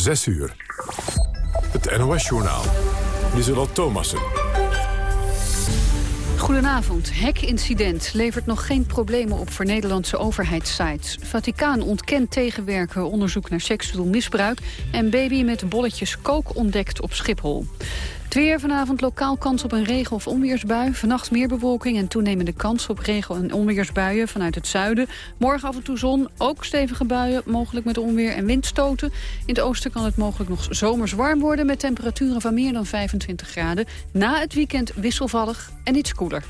6 uur. Het NOS-journaal. Lieselot Thomassen. Goedenavond. Hackincident levert nog geen problemen op voor Nederlandse overheidssites. Vaticaan ontkent tegenwerken onderzoek naar seksueel misbruik... en baby met bolletjes kook ontdekt op Schiphol. Het weer vanavond lokaal kans op een regen- of onweersbui. Vannacht meer bewolking en toenemende kans op regen- en onweersbuien vanuit het zuiden. Morgen af en toe zon, ook stevige buien, mogelijk met onweer en windstoten. In het oosten kan het mogelijk nog zomers warm worden... met temperaturen van meer dan 25 graden. Na het weekend wisselvallig en iets koeler.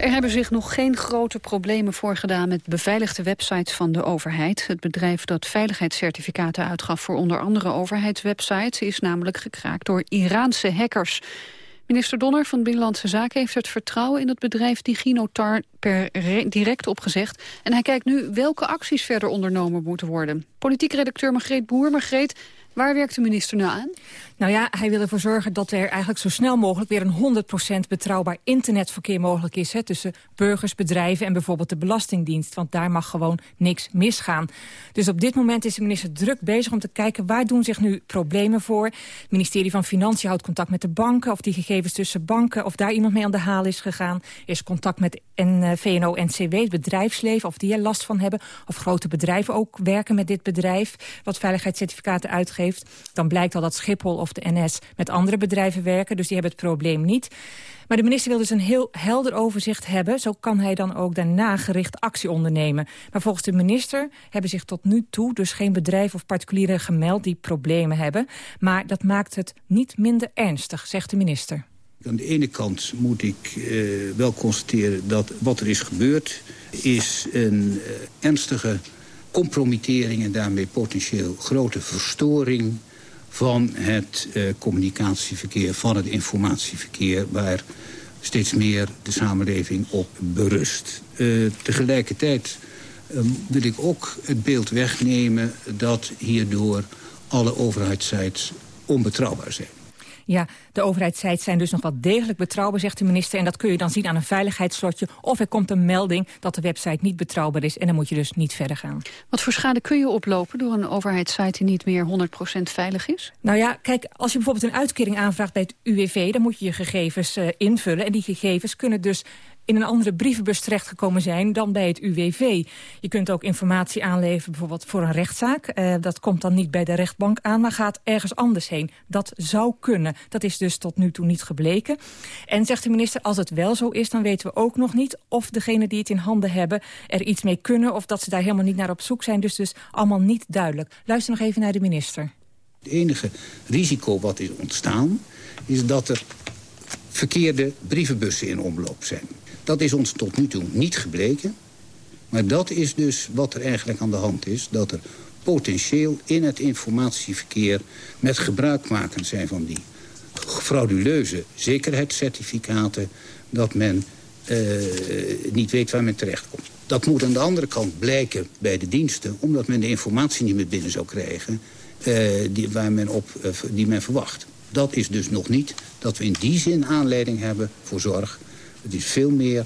Er hebben zich nog geen grote problemen voorgedaan met beveiligde websites van de overheid. Het bedrijf dat veiligheidscertificaten uitgaf voor onder andere overheidswebsites is namelijk gekraakt door Iraanse hackers. Minister Donner van Binnenlandse Zaken heeft het vertrouwen in het bedrijf DigiNotar per direct opgezegd. En hij kijkt nu welke acties verder ondernomen moeten worden. Politiek redacteur Margreet Boer. Margreet, waar werkt de minister nou aan? Nou ja, hij wil ervoor zorgen dat er eigenlijk zo snel mogelijk... weer een 100% betrouwbaar internetverkeer mogelijk is... Hè, tussen burgers, bedrijven en bijvoorbeeld de Belastingdienst. Want daar mag gewoon niks misgaan. Dus op dit moment is de minister druk bezig om te kijken... waar doen zich nu problemen voor. Het ministerie van Financiën houdt contact met de banken... of die gegevens tussen banken, of daar iemand mee aan de haal is gegaan. Is contact met VNO-NCW, het bedrijfsleven, of die er last van hebben. Of grote bedrijven ook werken met dit bedrijf... wat veiligheidscertificaten uitgeeft. Dan blijkt al dat Schiphol of de NS met andere bedrijven werken. Dus die hebben het probleem niet. Maar de minister wil dus een heel helder overzicht hebben. Zo kan hij dan ook daarna gericht actie ondernemen. Maar volgens de minister hebben zich tot nu toe... dus geen bedrijf of particulieren gemeld die problemen hebben. Maar dat maakt het niet minder ernstig, zegt de minister. Aan de ene kant moet ik uh, wel constateren dat wat er is gebeurd... is een uh, ernstige compromittering en daarmee potentieel grote verstoring van het uh, communicatieverkeer, van het informatieverkeer... waar steeds meer de samenleving op berust. Uh, tegelijkertijd uh, wil ik ook het beeld wegnemen dat hierdoor alle overheidssites onbetrouwbaar zijn. Ja, de overheidssites zijn dus nog wel degelijk betrouwbaar, zegt de minister. En dat kun je dan zien aan een veiligheidsslotje. Of er komt een melding dat de website niet betrouwbaar is. En dan moet je dus niet verder gaan. Wat voor schade kun je oplopen door een overheidssite die niet meer 100% veilig is? Nou ja, kijk, als je bijvoorbeeld een uitkering aanvraagt bij het UWV... dan moet je je gegevens uh, invullen. En die gegevens kunnen dus in een andere brievenbus terechtgekomen zijn dan bij het UWV. Je kunt ook informatie aanleveren bijvoorbeeld voor een rechtszaak. Uh, dat komt dan niet bij de rechtbank aan, maar gaat ergens anders heen. Dat zou kunnen. Dat is dus tot nu toe niet gebleken. En zegt de minister, als het wel zo is, dan weten we ook nog niet... of degenen die het in handen hebben er iets mee kunnen... of dat ze daar helemaal niet naar op zoek zijn. Dus dus allemaal niet duidelijk. Luister nog even naar de minister. Het enige risico wat is ontstaan... is dat er verkeerde brievenbussen in omloop zijn. Dat is ons tot nu toe niet gebleken. Maar dat is dus wat er eigenlijk aan de hand is. Dat er potentieel in het informatieverkeer met gebruik maken zijn van die frauduleuze zekerheidscertificaten... dat men uh, niet weet waar men terechtkomt. Dat moet aan de andere kant blijken bij de diensten... omdat men de informatie niet meer binnen zou krijgen uh, die, waar men op, uh, die men verwacht. Dat is dus nog niet dat we in die zin aanleiding hebben voor zorg het is veel meer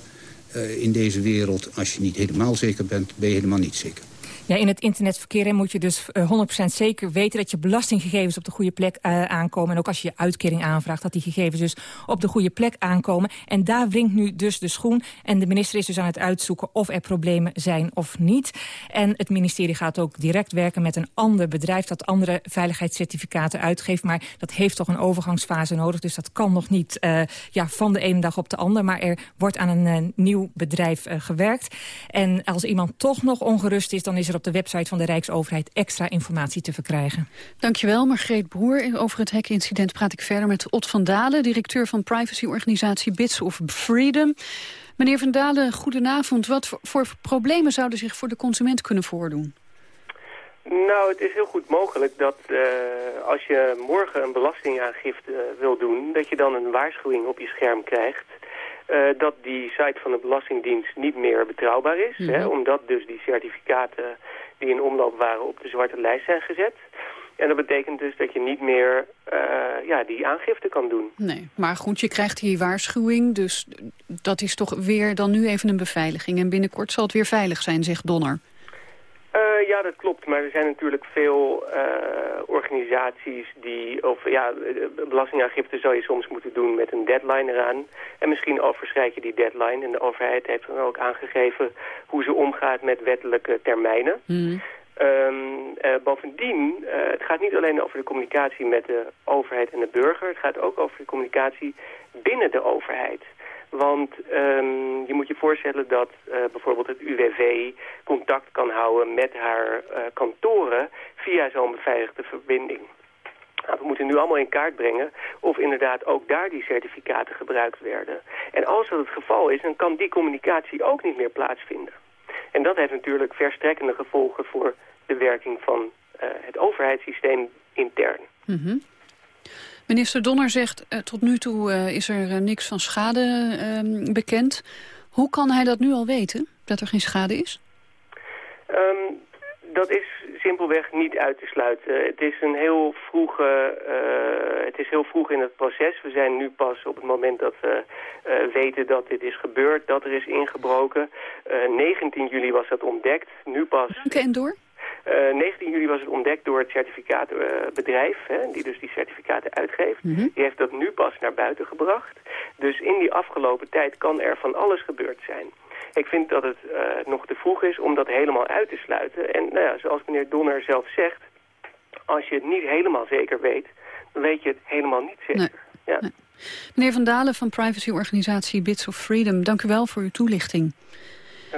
uh, in deze wereld. Als je niet helemaal zeker bent, ben je helemaal niet zeker. Ja, in het internetverkeer moet je dus uh, 100% zeker weten... dat je belastinggegevens op de goede plek uh, aankomen. En ook als je je uitkering aanvraagt... dat die gegevens dus op de goede plek aankomen. En daar wringt nu dus de schoen. En de minister is dus aan het uitzoeken of er problemen zijn of niet. En het ministerie gaat ook direct werken met een ander bedrijf... dat andere veiligheidscertificaten uitgeeft. Maar dat heeft toch een overgangsfase nodig. Dus dat kan nog niet uh, ja, van de ene dag op de andere. Maar er wordt aan een nieuw bedrijf gewerkt. En als iemand toch nog ongerust is... dan is er op de website van de Rijksoverheid extra informatie te verkrijgen. Dankjewel, Margreet Broer. Over het hackincident praat ik verder met Ot van Dalen... directeur van privacyorganisatie Bits of Freedom. Meneer van Dalen, goedenavond. Wat voor problemen zouden zich voor de consument kunnen voordoen? Nou, het is heel goed mogelijk dat uh, als je morgen een belastingaangifte uh, wil doen... dat je dan een waarschuwing op je scherm krijgt... Uh, dat die site van de Belastingdienst niet meer betrouwbaar is. Mm -hmm. hè, omdat dus die certificaten die in omloop waren op de zwarte lijst zijn gezet. En dat betekent dus dat je niet meer uh, ja, die aangifte kan doen. Nee, maar goed, je krijgt hier waarschuwing. Dus dat is toch weer dan nu even een beveiliging. En binnenkort zal het weer veilig zijn, zegt Donner. Uh, ja, dat klopt. Maar er zijn natuurlijk veel uh, organisaties die... Of ja, belastingaangifte zou je soms moeten doen met een deadline eraan. En misschien overschrijd je die deadline. En de overheid heeft dan ook aangegeven hoe ze omgaat met wettelijke termijnen. Mm. Um, uh, bovendien, uh, het gaat niet alleen over de communicatie met de overheid en de burger. Het gaat ook over de communicatie binnen de overheid. Want um, je moet je voorstellen dat uh, bijvoorbeeld het UWV contact kan houden met haar kantoren via zo'n beveiligde verbinding. Nou, we moeten nu allemaal in kaart brengen of inderdaad ook daar die certificaten gebruikt werden. En als dat het geval is, dan kan die communicatie ook niet meer plaatsvinden. En dat heeft natuurlijk verstrekkende gevolgen voor de werking van uh, het overheidssysteem intern. Mm. Minister Donner zegt, uh, tot nu toe uh, is er niks van schade ehm, bekend. Hoe kan hij dat nu al weten, dat er geen schade is? Um, dat is simpelweg niet uit te sluiten. Het is, een heel vroege, uh, het is heel vroeg in het proces. We zijn nu pas op het moment dat we weten dat dit is gebeurd, dat er is ingebroken. Uh, eh, 19 juli was dat ontdekt, nu pas... Dank en door? 19 juli was het ontdekt door het certificaatbedrijf, die dus die certificaten uitgeeft. Mm -hmm. Die heeft dat nu pas naar buiten gebracht. Dus in die afgelopen tijd kan er van alles gebeurd zijn. Ik vind dat het uh, nog te vroeg is om dat helemaal uit te sluiten. En nou ja, zoals meneer Donner zelf zegt, als je het niet helemaal zeker weet, dan weet je het helemaal niet zeker. Ja. Meneer Van Dalen van privacyorganisatie Bits of Freedom, dank u wel voor uw toelichting.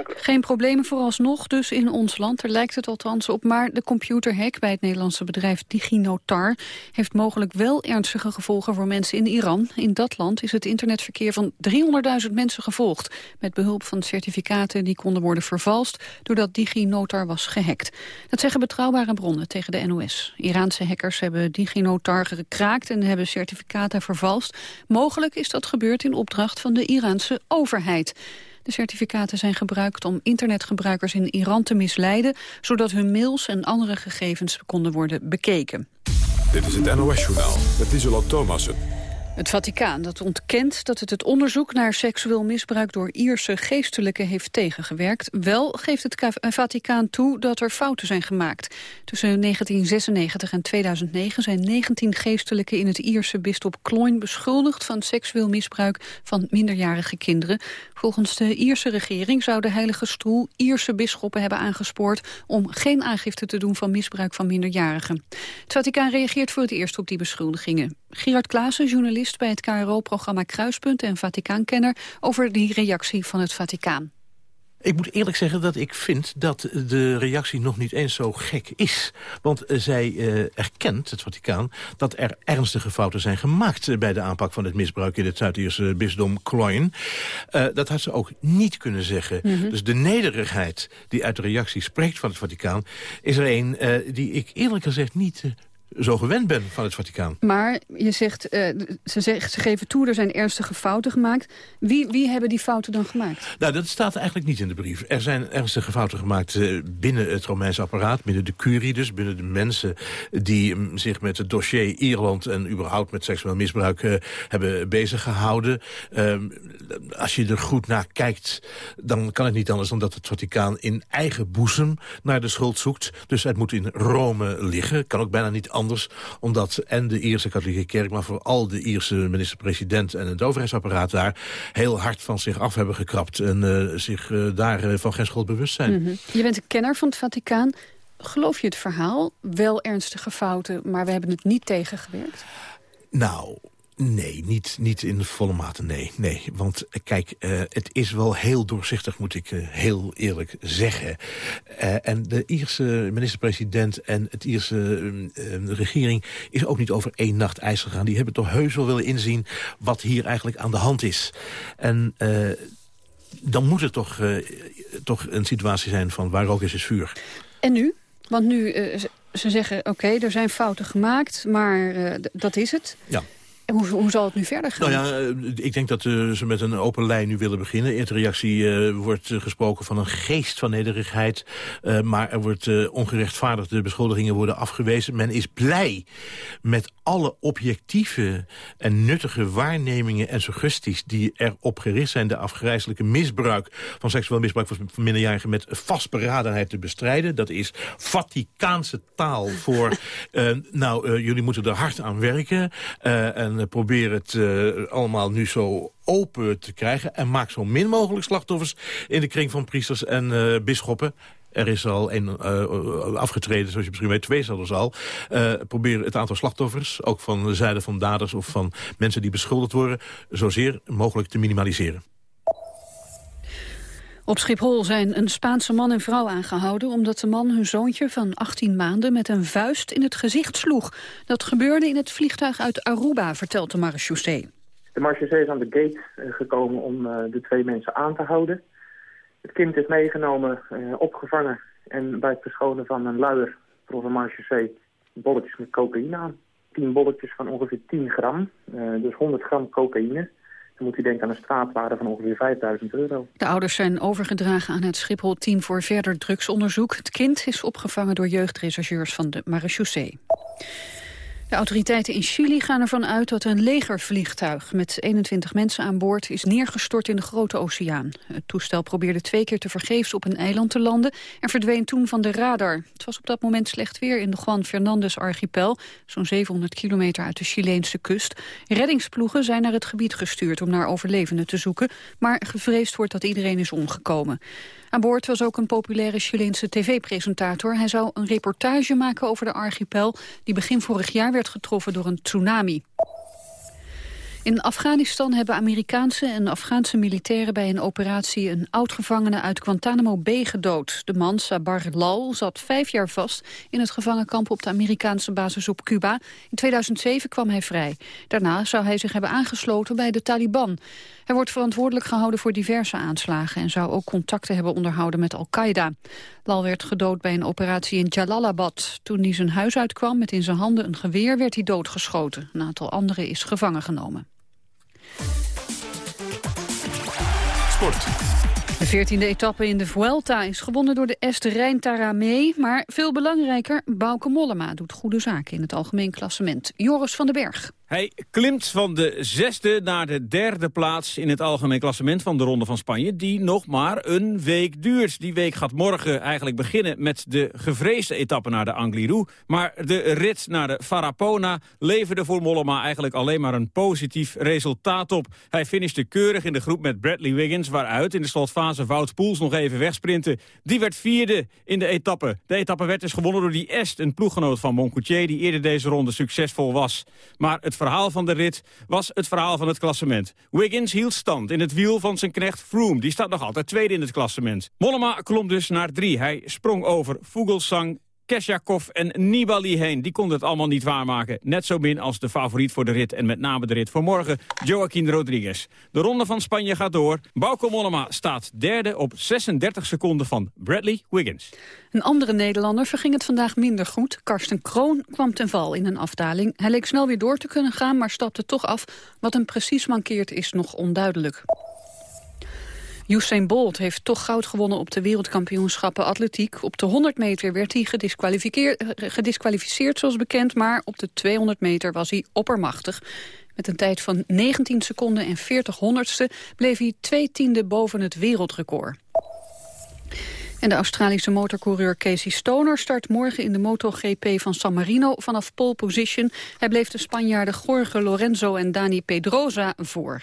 Geen problemen vooralsnog dus in ons land, er lijkt het althans op. Maar de computerhack bij het Nederlandse bedrijf DigiNotar... heeft mogelijk wel ernstige gevolgen voor mensen in Iran. In dat land is het internetverkeer van 300.000 mensen gevolgd... met behulp van certificaten die konden worden vervalst... doordat DigiNotar was gehackt. Dat zeggen betrouwbare bronnen tegen de NOS. Iraanse hackers hebben DigiNotar gekraakt en hebben certificaten vervalst. Mogelijk is dat gebeurd in opdracht van de Iraanse overheid. De certificaten zijn gebruikt om internetgebruikers in Iran te misleiden... zodat hun mails en andere gegevens konden worden bekeken. Dit is het NOS-journaal met Isola Thomassen. Het Vaticaan dat ontkent dat het het onderzoek naar seksueel misbruik door Ierse geestelijken heeft tegengewerkt. Wel geeft het Vaticaan toe dat er fouten zijn gemaakt. Tussen 1996 en 2009 zijn 19 geestelijken in het Ierse bisdop Cloyne beschuldigd van seksueel misbruik van minderjarige kinderen. Volgens de Ierse regering zou de Heilige Stoel Ierse bisschoppen hebben aangespoord om geen aangifte te doen van misbruik van minderjarigen. Het Vaticaan reageert voor het eerst op die beschuldigingen. Gerard Klaassen, journalist bij het KRO-programma Kruispunt en Vaticaankenner over die reactie van het Vaticaan. Ik moet eerlijk zeggen dat ik vind dat de reactie nog niet eens zo gek is. Want eh, zij uh, erkent, het Vaticaan, dat er ernstige fouten zijn gemaakt... Eh, bij de aanpak van het misbruik in het Zuid-Ierse bisdom Cloyne. Uh, dat had ze ook niet kunnen zeggen. Mhm. Dus de nederigheid die uit de reactie spreekt van het Vaticaan... is er een die ik eerlijk gezegd niet zo gewend ben van het Vaticaan. Maar je zegt, uh, ze, zegt, ze geven toe, er zijn ernstige fouten gemaakt. Wie, wie hebben die fouten dan gemaakt? Nou, dat staat eigenlijk niet in de brief. Er zijn ernstige fouten gemaakt uh, binnen het Romeinse apparaat, binnen de curie dus, binnen de mensen die um, zich met het dossier Ierland en überhaupt met seksueel misbruik uh, hebben bezig gehouden. Um, als je er goed naar kijkt, dan kan het niet anders dan dat het Vaticaan in eigen boezem naar de schuld zoekt. Dus het moet in Rome liggen. Kan ook bijna niet anders. Omdat en de Ierse katholieke kerk, maar vooral de Ierse minister-president... en het overheidsapparaat daar heel hard van zich af hebben gekrapt... en uh, zich uh, daar uh, van geen schuld bewust zijn. Mm -hmm. Je bent een kenner van het Vaticaan. Geloof je het verhaal? Wel ernstige fouten, maar we hebben het niet tegengewerkt? Nou, Nee, niet, niet in volle mate, nee. nee. Want kijk, uh, het is wel heel doorzichtig, moet ik uh, heel eerlijk zeggen. Uh, en de Ierse minister-president en het Ierse regering... is ook niet over één nacht ijs gegaan. Die hebben toch heus wel willen inzien wat hier eigenlijk aan de hand is. En dan moet het toch, toch een situatie zijn van waar ook is, is vuur. En nu? Want nu, ze zeggen, oké, okay, er zijn fouten gemaakt, maar dat is het. Ja. En hoe, hoe zal het nu verder gaan? Nou ja, eh, ik denk dat uh, ze met een open lijn nu willen beginnen. In de reactie uh, wordt gesproken van een geest van nederigheid. Maar er wordt ongerechtvaardigde beschuldigingen worden afgewezen. Men is blij met alle objectieve en nuttige waarnemingen en suggesties... die erop gericht zijn de afgrijzelijke misbruik... van seksueel misbruik van minderjarigen met vastberadenheid te bestrijden. Dat is Vaticaanse taal voor... nou, jullie moeten er hard aan werken... en en probeer het uh, allemaal nu zo open te krijgen... en maak zo min mogelijk slachtoffers in de kring van priesters en uh, bisschoppen. Er is al een afgetreden, zoals je misschien weet, twee zelfs al. Uh, probeer het aantal slachtoffers, ook van de zijde van daders... of van mensen die beschuldigd worden, zozeer mogelijk te minimaliseren. Op Schiphol zijn een Spaanse man en vrouw aangehouden... omdat de man hun zoontje van 18 maanden met een vuist in het gezicht sloeg. Dat gebeurde in het vliegtuig uit Aruba, vertelt de marechaussee. De marechaussee is aan de gate eh, gekomen om uh, de twee mensen aan te houden. Het kind is meegenomen, uh, opgevangen... en bij het verschonen van een luier trof de marechaussee bolletjes met cocaïne aan. 10 bolletjes van ongeveer 10 gram, dus 100 gram cocaïne... Dan moet u denken aan een straatwaarde van ongeveer 5000 euro. De ouders zijn overgedragen aan het Schiphol-team voor verder drugsonderzoek. Het kind is opgevangen door jeugdrechercheurs van de marechaussee. De autoriteiten in Chili gaan ervan uit dat een legervliegtuig met 21 mensen aan boord is neergestort in de Grote Oceaan. Het toestel probeerde twee keer te vergeefs op een eiland te landen en verdween toen van de radar. Het was op dat moment slecht weer in de Juan Fernandez archipel, zo'n 700 kilometer uit de Chileense kust. Reddingsploegen zijn naar het gebied gestuurd om naar overlevenden te zoeken, maar gevreesd wordt dat iedereen is omgekomen. Aan boord was ook een populaire Chileense tv-presentator. Hij zou een reportage maken over de archipel... die begin vorig jaar getroffen door een tsunami. In Afghanistan hebben Amerikaanse en Afghaanse militairen bij een operatie een oud-gevangene uit Guantanamo Bay gedood. De man, Sabar Lal, zat vijf jaar vast in het gevangenkamp op de Amerikaanse basis op Cuba. In 2007 kwam hij vrij. Daarna zou hij zich hebben aangesloten bij de Taliban. Hij wordt verantwoordelijk gehouden voor diverse aanslagen en zou ook contacten hebben onderhouden met Al-Qaeda. Lal werd gedood bij een operatie in Jalalabad. Toen hij zijn huis uitkwam met in zijn handen een geweer werd hij doodgeschoten. Een aantal anderen is gevangen genomen. Sport. De veertiende etappe in de Vuelta is gewonnen door de Est Rijn Taramee. Maar veel belangrijker, Bauke Mollema doet goede zaken in het algemeen klassement. Joris van den Berg. Hij klimt van de zesde naar de derde plaats in het algemeen klassement van de Ronde van Spanje, die nog maar een week duurt. Die week gaat morgen eigenlijk beginnen met de gevreesde etappe naar de Angliru. Maar de rit naar de Farapona leverde voor Mollema eigenlijk alleen maar een positief resultaat op. Hij finishte keurig in de groep met Bradley Wiggins, waaruit in de slotfase Wout Poels nog even wegsprintte. Die werd vierde in de etappe. De etappe werd dus gewonnen door die Est, een ploeggenoot van Moncoutier, die eerder deze ronde succesvol was. Maar het verhaal van de rit was het verhaal van het klassement. Wiggins hield stand in het wiel van zijn knecht Froome. Die staat nog altijd tweede in het klassement. Mollema klom dus naar drie. Hij sprong over Vogelsang Kesjakov en Nibali heen. Die konden het allemaal niet waarmaken. Net zo min als de favoriet voor de rit en met name de rit voor morgen, Joaquin Rodriguez. De ronde van Spanje gaat door. Bauke Mollema staat derde op 36 seconden van Bradley Wiggins. Een andere Nederlander verging het vandaag minder goed. Karsten Kroon kwam ten val in een afdaling. Hij leek snel weer door te kunnen gaan, maar stapte toch af. Wat hem precies mankeert is nog onduidelijk. Usain Bolt heeft toch goud gewonnen op de wereldkampioenschappen atletiek. Op de 100 meter werd hij gedisqualificeerd zoals bekend, maar op de 200 meter was hij oppermachtig. Met een tijd van 19 seconden en 40 honderdste bleef hij twee tiende boven het wereldrecord. En de Australische motorcoureur Casey Stoner start morgen in de MotoGP van San Marino vanaf pole position. Hij bleef de Spanjaarden Jorge Lorenzo en Dani Pedrosa voor.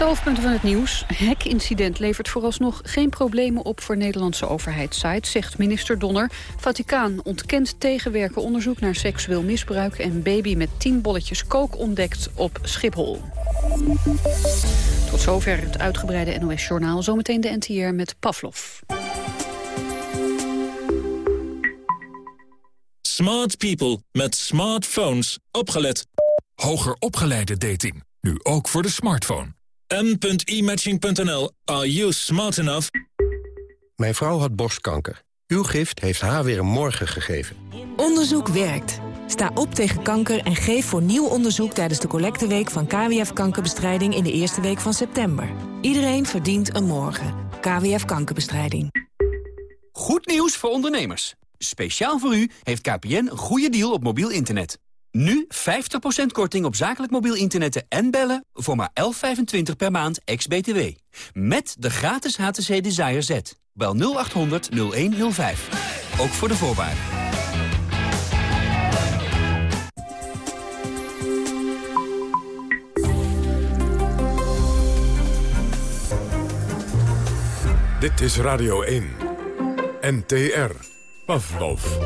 De hoofdpunten van het nieuws. Hackincident levert vooralsnog geen problemen op voor Nederlandse overheidssites, zegt minister Donner. Vaticaan ontkent tegenwerken onderzoek naar seksueel misbruik en baby met tien bolletjes kook ontdekt op Schiphol. Tot zover het uitgebreide NOS-journaal. Zometeen de NTR met Pavlov. Smart people met smartphones. Opgelet. Hoger opgeleide dating. Nu ook voor de smartphone. m.imatching.nl. Are you smart enough? Mijn vrouw had borstkanker. Uw gift heeft haar weer een morgen gegeven. Onderzoek werkt. Sta op tegen kanker en geef voor nieuw onderzoek tijdens de collecteweek van KWF Kankerbestrijding in de eerste week van september. Iedereen verdient een morgen. KWF Kankerbestrijding. Goed nieuws voor ondernemers. Speciaal voor u heeft KPN een goede deal op mobiel internet. Nu 50% korting op zakelijk mobiel internet en bellen voor maar 11,25 per maand ex-BTW. Met de gratis HTC Desire Z. Bel 0800 0105. Ook voor de voorwaarden. Dit is Radio 1. NTR. Pavlov.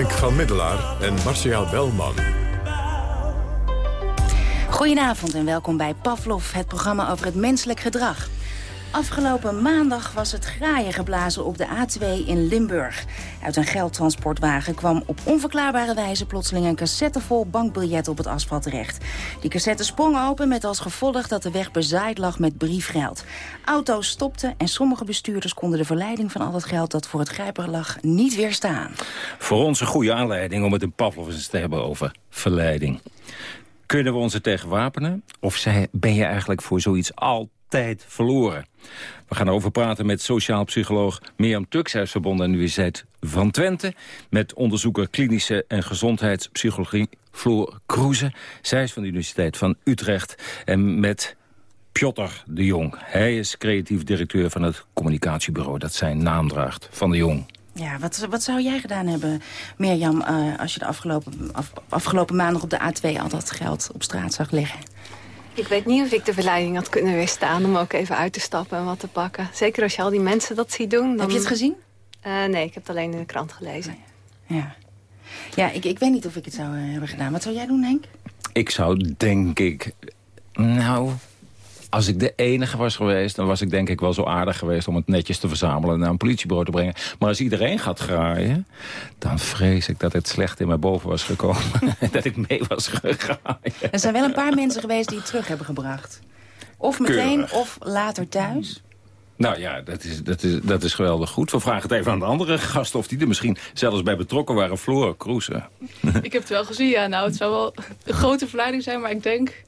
Henk van Middelaar en Marcia Belman. Goedenavond en welkom bij Pavlov, het programma over het menselijk gedrag. Afgelopen maandag was het graaien geblazen op de A2 in Limburg. Uit een geldtransportwagen kwam op onverklaarbare wijze plotseling een cassette vol bankbiljetten op het asfalt terecht. Die cassette sprong open met als gevolg dat de weg bezaaid lag met briefgeld. Auto's stopten en sommige bestuurders konden de verleiding van al het geld dat voor het grijper lag niet weerstaan. Voor ons een goede aanleiding om het in Pavlov eens te hebben over verleiding. Kunnen we ons er tegen wapenen? Of ben je eigenlijk voor zoiets altijd verloren? We gaan erover praten met sociaal psycholoog Mirjam uit Verbonden aan de Universiteit van Twente... met onderzoeker klinische en gezondheidspsychologie Floor Kroeze. Zij is van de Universiteit van Utrecht. En met Piotr de Jong. Hij is creatief directeur van het communicatiebureau... dat zijn naam draagt, Van de Jong. Ja, wat, wat zou jij gedaan hebben, Mirjam, eh, als je de afgelopen, af- afgelopen maandag op de A2 al dat geld op straat zag liggen? Ik weet niet of ik de verleiding had kunnen weerstaan om ook even uit te stappen en wat te pakken. Zeker als je al die mensen dat ziet doen. Dan... Heb je het gezien? Eh, nee, ik heb het alleen in de krant gelezen. Ja. Ja, ik, ik weet niet of ik het zou eh, hebben gedaan. Wat zou jij doen, Henk? Ik zou denk ik... Nou, als ik de enige was geweest... dan was ik denk ik wel zo aardig geweest om het netjes te verzamelen... en naar een politiebureau te brengen. Maar als iedereen gaat graaien... dan vrees ik dat het slecht in mij boven was gekomen. dat ik mee was gegaan. Er zijn wel een paar mensen geweest die het terug hebben gebracht. Of meteen, Keurig. of later thuis. Nou ja, dat is, dat, is, dat is geweldig goed. We vragen het even aan de andere gasten... of die er misschien zelfs bij betrokken waren. Floor, Kroeze. Ik heb het wel gezien, ja. Nou, het zou wel een grote verleiding zijn, maar ik denk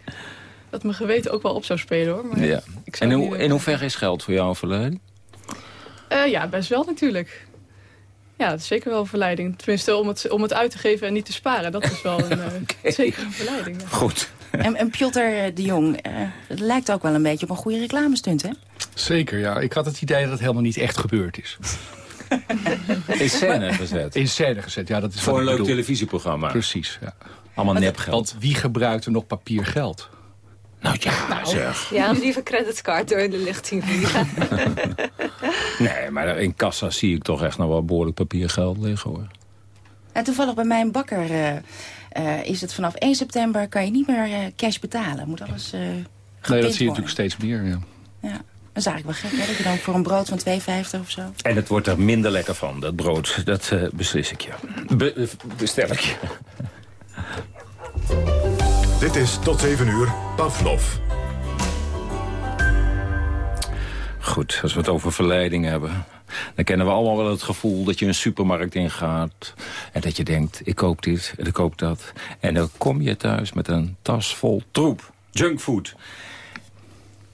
dat mijn geweten ook wel op zou spelen, hoor. Maar Ja. ik zou En in hoeverre is geld voor jou een verleiding? Eh, ja, best wel natuurlijk. Ja, dat is zeker wel een verleiding. Tenminste, om het, om het uit te geven en niet te sparen. Dat is wel een, eh, zeker een verleiding. Ja. Goed. En, en Piotr de Jong, eh, het lijkt ook wel een beetje op een goede reclamestunt, hè? Zeker, ja. Ik had het idee dat het helemaal niet echt gebeurd is. In scène gezet. In scène gezet, ja. Dat is Voor een leuk bedoel. televisieprogramma. Precies, ja. Allemaal nepgeld. Want wie gebruikt er nog papiergeld? Nou ja, zeg. Ja, liever creditcard door de lucht zien vliegen. Nee, maar in kassa zie ik toch echt nog wel behoorlijk papiergeld liggen, hoor. En toevallig bij mijn bakker eh, eh, is het vanaf 1 september... kan je niet meer eh, cash betalen. Moet alles eh Nee, dat zie je worden. natuurlijk steeds meer, ja. Ja. Dat is eigenlijk wel gek, hè? Dat je dan voor een brood van 2,50 of zo... En het wordt er minder lekker van, dat brood. Dat eh, beslis ik je. Be- bestel ik je. Dit is tot 7 uur Pavlov. Goed, als we het over verleiding hebben... dan kennen we allemaal wel het gevoel dat je een supermarkt ingaat... en dat je denkt, ik koop dit en ik koop dat. En dan kom je thuis met een tas vol troep, junkfood.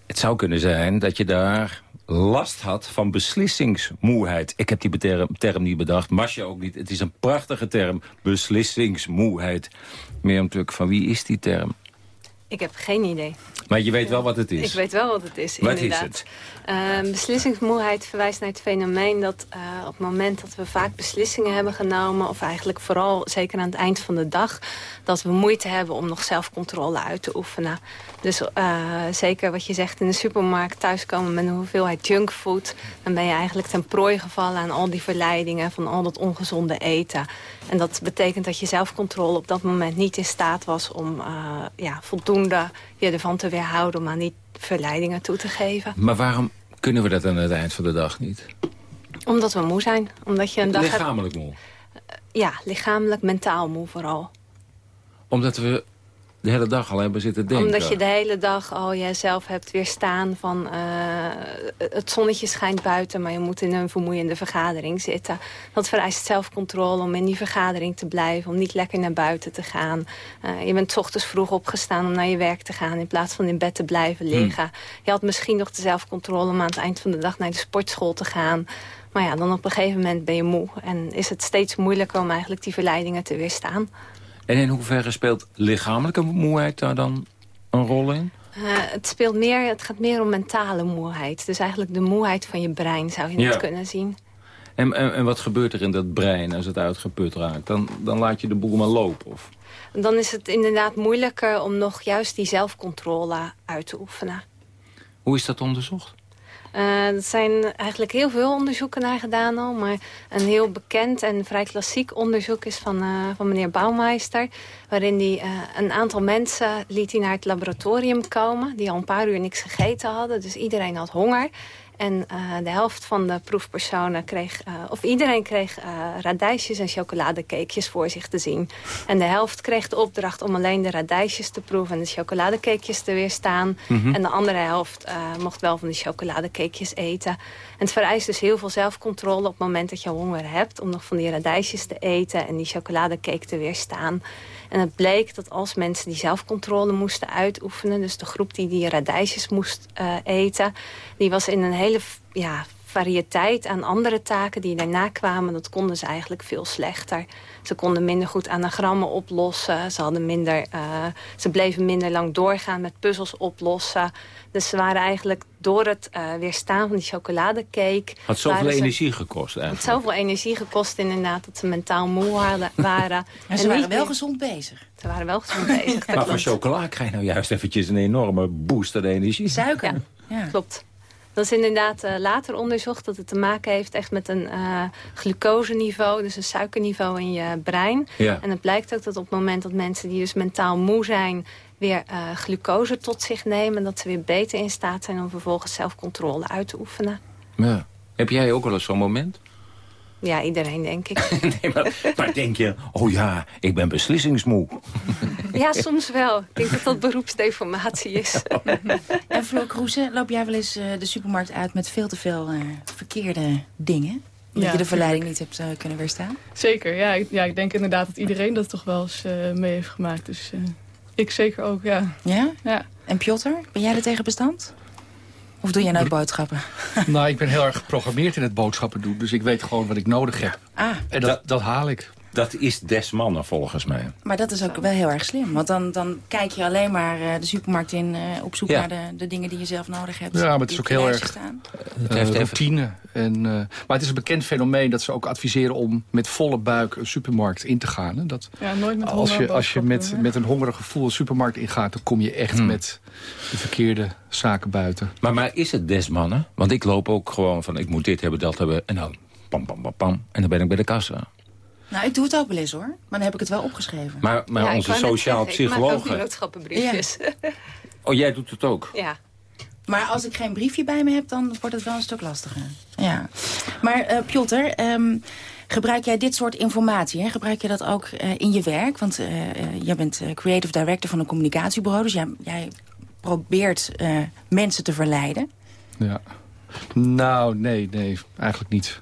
Het zou kunnen zijn dat je daar last had van beslissingsmoeheid. Ik heb die term, term niet bedacht, Masje ook niet. Het is een prachtige term, beslissingsmoeheid. Meer natuurlijk, van wie is die term? Ik heb geen idee. Maar je weet wel wat het is. Ik weet wel wat het is, Wat is inderdaad. het? Ehm, beslissingsmoeheid verwijst naar het fenomeen dat eh, op het moment dat we vaak beslissingen hebben genomen... of eigenlijk vooral zeker aan het eind van de dag... dat we moeite hebben om nog zelfcontrole uit te oefenen. Dus eh, zeker wat je zegt in de supermarkt thuiskomen met een hoeveelheid junkfood... dan ben je eigenlijk ten prooi gevallen aan al die verleidingen... van al dat ongezonde eten. En dat betekent dat je zelfcontrole op dat moment niet in staat was... om eh, ja, voldoende je ervan te weerhouden om aan die verleidingen toe te geven. Maar waarom kunnen we dat aan het eind van de dag niet? Omdat we moe zijn. Omdat je een dag hebt- Lichamelijk moe. Ja, lichamelijk, mentaal moe vooral. Omdat we de hele dag al hebben zitten denken. Omdat je de hele dag al jezelf hebt weerstaan van... eh, het zonnetje schijnt buiten, maar je moet in een vermoeiende vergadering zitten. Dat vereist zelfcontrole om in die vergadering te blijven. Om niet lekker naar buiten te gaan. Eh, je bent ochtends vroeg opgestaan om naar je werk te gaan... in plaats van in bed te blijven liggen. Je had misschien nog de zelfcontrole om aan het eind van de dag... naar de sportschool te gaan. Maar ja, dan op een gegeven moment ben je moe. En is het steeds moeilijker om eigenlijk die verleidingen te weerstaan. En in hoeverre speelt lichamelijke moeheid daar dan een rol in? Eh, het, speelt meer, het gaat meer om mentale moeheid. Dus eigenlijk de moeheid van je brein zou je Ja. het kunnen zien. En, en, en wat gebeurt er in dat brein als het uitgeput raakt? Dan, dan laat je de boel maar lopen? Of? Dan is het inderdaad moeilijker om nog juist die zelfcontrole uit te oefenen. Hoe is dat onderzocht? Eh, er zijn eigenlijk heel veel onderzoeken naar gedaan al. Maar een heel bekend en vrij klassiek onderzoek is van, eh, van meneer Bouwmeister. Waarin hij eh, een aantal mensen liet hij naar het laboratorium komen. Die al een paar uur niks gegeten hadden. Dus iedereen had honger. En eh, de helft van de proefpersonen kreeg, eh, of iedereen kreeg eh, radijsjes en chocoladecakejes voor zich te zien. En de helft kreeg de opdracht om alleen de radijsjes te proeven en de chocoladecakejes te weerstaan. Mhm. En de andere helft mocht wel van die chocoladecakejes eten. En het vereist dus heel veel zelfcontrole op het moment dat je honger hebt... om nog van die radijsjes te eten en die chocoladecake te weerstaan. En het bleek dat als mensen die zelfcontrole moesten uitoefenen... dus de groep die die radijsjes moest eh, eten... die was in een hele ja, variëteit aan andere taken die daarna kwamen... dat konden ze eigenlijk veel slechter. Ze konden minder goed anagrammen oplossen. Ze, hadden minder, eh, ze bleven minder lang doorgaan met puzzels oplossen. Dus ze waren eigenlijk door het eh, weerstaan van die chocoladecake... Had zoveel ze- energie gekost het eigenlijk. had zoveel energie gekost inderdaad dat ze mentaal moe waren. waren. Maar ze En waren wel gezond bezig. Ze waren wel gezond bezig, dat Maar van chocola krijg je nou juist eventjes een enorme boost aan energie. Suiker. Ja, klopt. Dat is inderdaad eh, later onderzocht dat het te maken heeft echt met een eh glucoseniveau, dus een suikerniveau in je brein. Ja. En het blijkt ook dat op het moment dat mensen die dus mentaal moe zijn, weer eh, glucose tot zich nemen, dat ze weer beter in staat zijn om vervolgens zelfcontrole uit te oefenen. Ja. Heb jij ook wel eens zo'n moment? Ja, iedereen denk ik. nee, maar, maar denk je, oh ja, ik ben beslissingsmoe. ja, soms wel. Ik denk dat dat beroepsdeformatie is. En Floor Kroeze, loop jij wel eens eh, de supermarkt uit met veel te veel eh, verkeerde dingen? Dat Ja, je de verleiding niet hebt eh, kunnen weerstaan? Zeker, ja ik, ja. ik denk inderdaad dat iedereen dat toch wel eens mee heeft gemaakt. Dus ik zeker ook, ja. Ja? ja. En Piotr, ben jij er tegen bestand? Of doe jij nooit boodschappen? nou, ik ben heel erg geprogrammeerd in het boodschappen doen. Dus ik weet gewoon wat ik nodig heb. Ah. En dat, dat haal ik. Dat is des mannen volgens mij. Maar dat is ook wel heel erg slim. Want dan, dan kijk je alleen maar eh, de supermarkt in eh, op zoek Ja. naar de, de dingen die je zelf nodig hebt. Ja, maar het is ook heel erg staan. eh, heeft routine. En, eh, maar het is een bekend fenomeen dat ze ook adviseren om met volle buik een supermarkt in te gaan. hè. Dat Ja, nooit met als je, als je met, met een hongerig gevoel een supermarkt ingaat... dan kom je echt met de verkeerde zaken buiten. Maar, maar is het des mannen? Want ik loop ook gewoon van, ik moet dit hebben, dat hebben. En dan pam, pam, pam, pam. En dan ben ik bij de kassa. Nou, ik doe het ook wel eens hoor. Maar dan heb ik het wel opgeschreven. Maar, maar Ja, onze sociaal zeggen, Ik maak ook psychologen... boodschappenbriefjes. Oh, jij doet het ook? ja. Maar als ik geen briefje bij me heb, dan wordt het wel een stuk lastiger. Ja. Maar eh Piotr, ehm, gebruik jij dit soort informatie? Hè? Gebruik je dat ook eh, in je werk? Want eh, eh, jij bent eh, creative director van een communicatiebureau. Dus jij, jij probeert eh, mensen te verleiden. Ja. Nou, nee, nee, eigenlijk niet.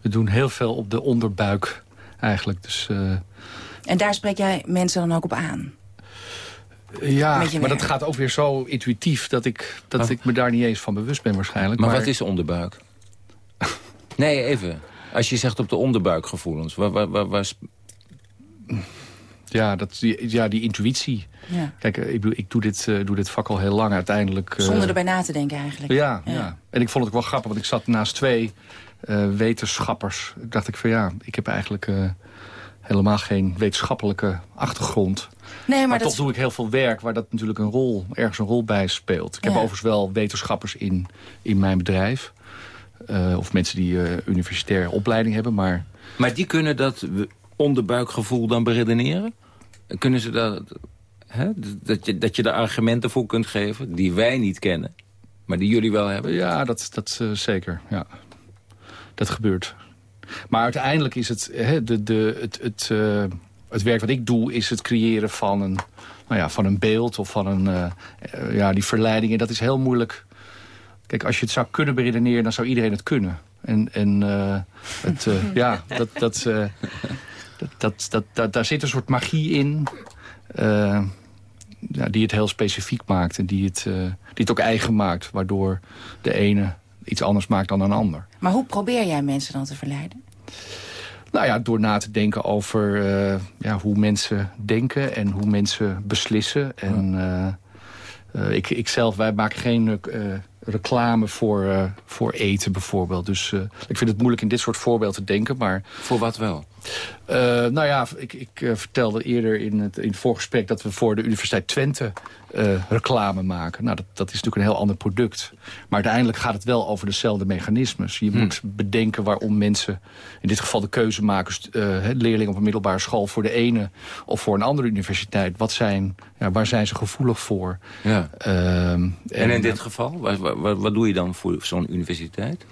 We doen heel veel op de onderbuik eigenlijk. Dus eh, En daar spreek jij mensen dan ook op aan. ja, maar dat gaat ook weer zo intuïtief... dat ik, dat Maar- ik me daar niet eens van bewust ben waarschijnlijk. Maar, wat is onderbuik? nee, even. Als je zegt op de onderbuikgevoelens, waar, waar, waar, waar sp- Ja, dat, die, ja, die intuïtie. Ja. Kijk, eh, ik, bedoel, ik doe, dit, eh, doe dit vak al heel lang uiteindelijk. Zonder erbij na te denken eigenlijk. Ja, ja. En ik vond het ook wel grappig, want ik zat naast twee wetenschappers. Ik dacht ik van ja, ik heb eigenlijk eh, helemaal geen wetenschappelijke achtergrond. Nee, maar, Maar, dat toch doe ik heel veel werk waar dat natuurlijk een rol, ergens een rol bij speelt. Ik heb overigens wel wetenschappers in, in mijn bedrijf. Eh, of mensen die eh universitaire opleiding hebben, maar... Maar die kunnen dat onderbuikgevoel dan beredeneren? Kunnen ze dat... Hè? Dat, je, dat je er argumenten voor kunt geven die wij niet kennen, maar die jullie wel hebben? Ja, dat, dat eh, zeker. Ja. Dat gebeurt. Maar uiteindelijk is het, hè, de, de, het, het, eh, het werk wat ik doe is het creëren van een, nou ja, van een beeld of van een, uh, uh, ja, die verleidingen. Dat is heel moeilijk. Kijk, als je het zou kunnen beredeneren, dan zou iedereen het kunnen. En, en uh, het, ja, dat, dat, dat, dat, dat, daar zit een soort magie in. Ja, die het heel specifiek maakt en die het, die het ook eigen maakt. Waardoor de ene iets anders maakt dan een ander. Maar hoe probeer jij mensen dan te verleiden? Nou ja, door na te denken over uh, ja, hoe mensen denken en hoe mensen beslissen. En uh, uh, ik, ik zelf, wij maken geen reclame voor, voor eten bijvoorbeeld. Dus ik vind het moeilijk in dit soort voorbeelden te denken. Maar, voor wat wel? Uh, nou ja, ik, ik uh, vertelde eerder in het, in het voorgesprek... dat we voor de Universiteit Twente uh, reclame maken. Nou, dat, dat is natuurlijk een heel ander product. Maar uiteindelijk gaat het wel over dezelfde mechanismes. Je hmm. moet bedenken waarom mensen, in dit geval de keuzemakers... leerlingen op een middelbare school voor de ene of voor een andere universiteit... Wat zijn, ja, waar zijn ze gevoelig voor? Ja. en, en in dit geval, wat, wat, wat doe je dan voor zo'n universiteit?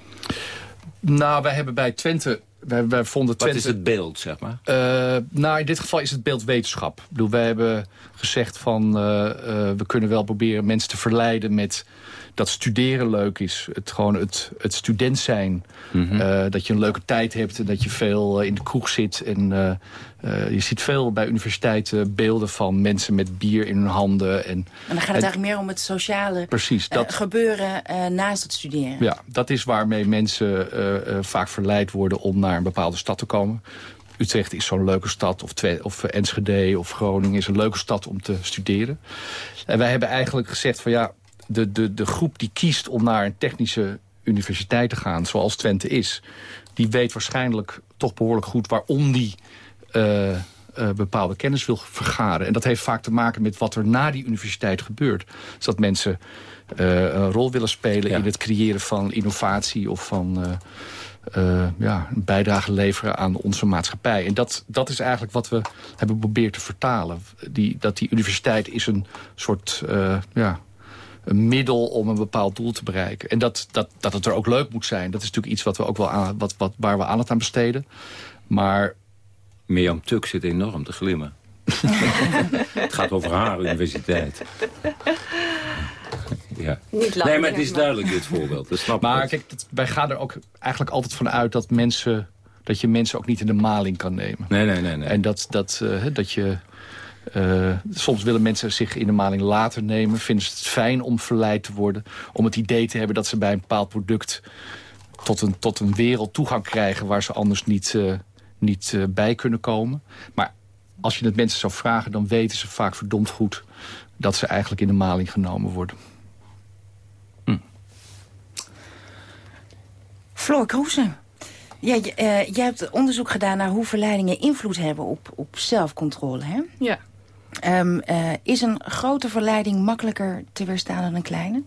Nou, wij hebben bij Twente wij, wij vonden Twente, Wat is het beeld, zeg maar? Uh, nou, in dit geval is het beeld wetenschap. Ik bedoel, wij hebben gezegd van... Uh, uh, we kunnen wel proberen mensen te verleiden met dat studeren leuk is. Het, gewoon het, het student zijn. Mm -hmm. dat je een leuke tijd hebt en dat je veel in de kroeg zit. En je ziet veel bij universiteiten beelden van mensen met bier in hun handen. En, en dan gaat het eigenlijk meer om het sociale precies, dat, gebeuren naast het studeren. Ja, dat is waarmee mensen vaak verleid worden om naar een bepaalde stad te komen. Utrecht is zo'n leuke stad, of, twee, of Enschede of Groningen is een leuke stad om te studeren. En wij hebben eigenlijk gezegd van ja, de, de, de groep die kiest om naar een technische universiteit te gaan, zoals Twente is, die weet waarschijnlijk toch behoorlijk goed waarom die uh, uh, bepaalde kennis wil vergaren. En dat heeft vaak te maken met wat er na die universiteit gebeurt. Dus dat mensen uh, een rol willen spelen ja. in het creëren van innovatie of van uh, ja, een bijdrage leveren aan onze maatschappij. En dat, dat is eigenlijk wat we hebben geprobeerd te vertalen. Die, dat die universiteit is een soort ja, een middel om een bepaald doel te bereiken. En dat, dat, dat het er ook leuk moet zijn, dat is natuurlijk iets wat we ook wel aan, wat, wat, waar we aandacht aan besteden. Maar... Mirjam Tuk zit enorm te glimmen. het gaat over haar universiteit. Ja. Niet lang, nee, maar het is duidelijk dit voorbeeld. Dat snap maar kijk, dat, wij gaan er ook eigenlijk altijd van uit dat mensen dat je mensen ook niet in de maling kan nemen. Nee, nee, nee. nee. En dat, dat, uh, dat je... Uh, soms willen mensen zich in de maling later nemen. Vinden ze het fijn om verleid te worden. Om het idee te hebben dat ze bij een bepaald product... tot een, tot een wereld toegang krijgen... waar ze anders niet, uh, niet bij kunnen komen. Maar als je het mensen zou vragen... dan weten ze vaak verdomd goed... dat ze eigenlijk in de maling genomen worden. Floor Kroesen. Ja, uh, jij hebt onderzoek gedaan naar hoe verleidingen invloed hebben op, op zelfcontrole, hè? Ja. Um, uh, is een grote verleiding makkelijker te weerstaan dan een kleine?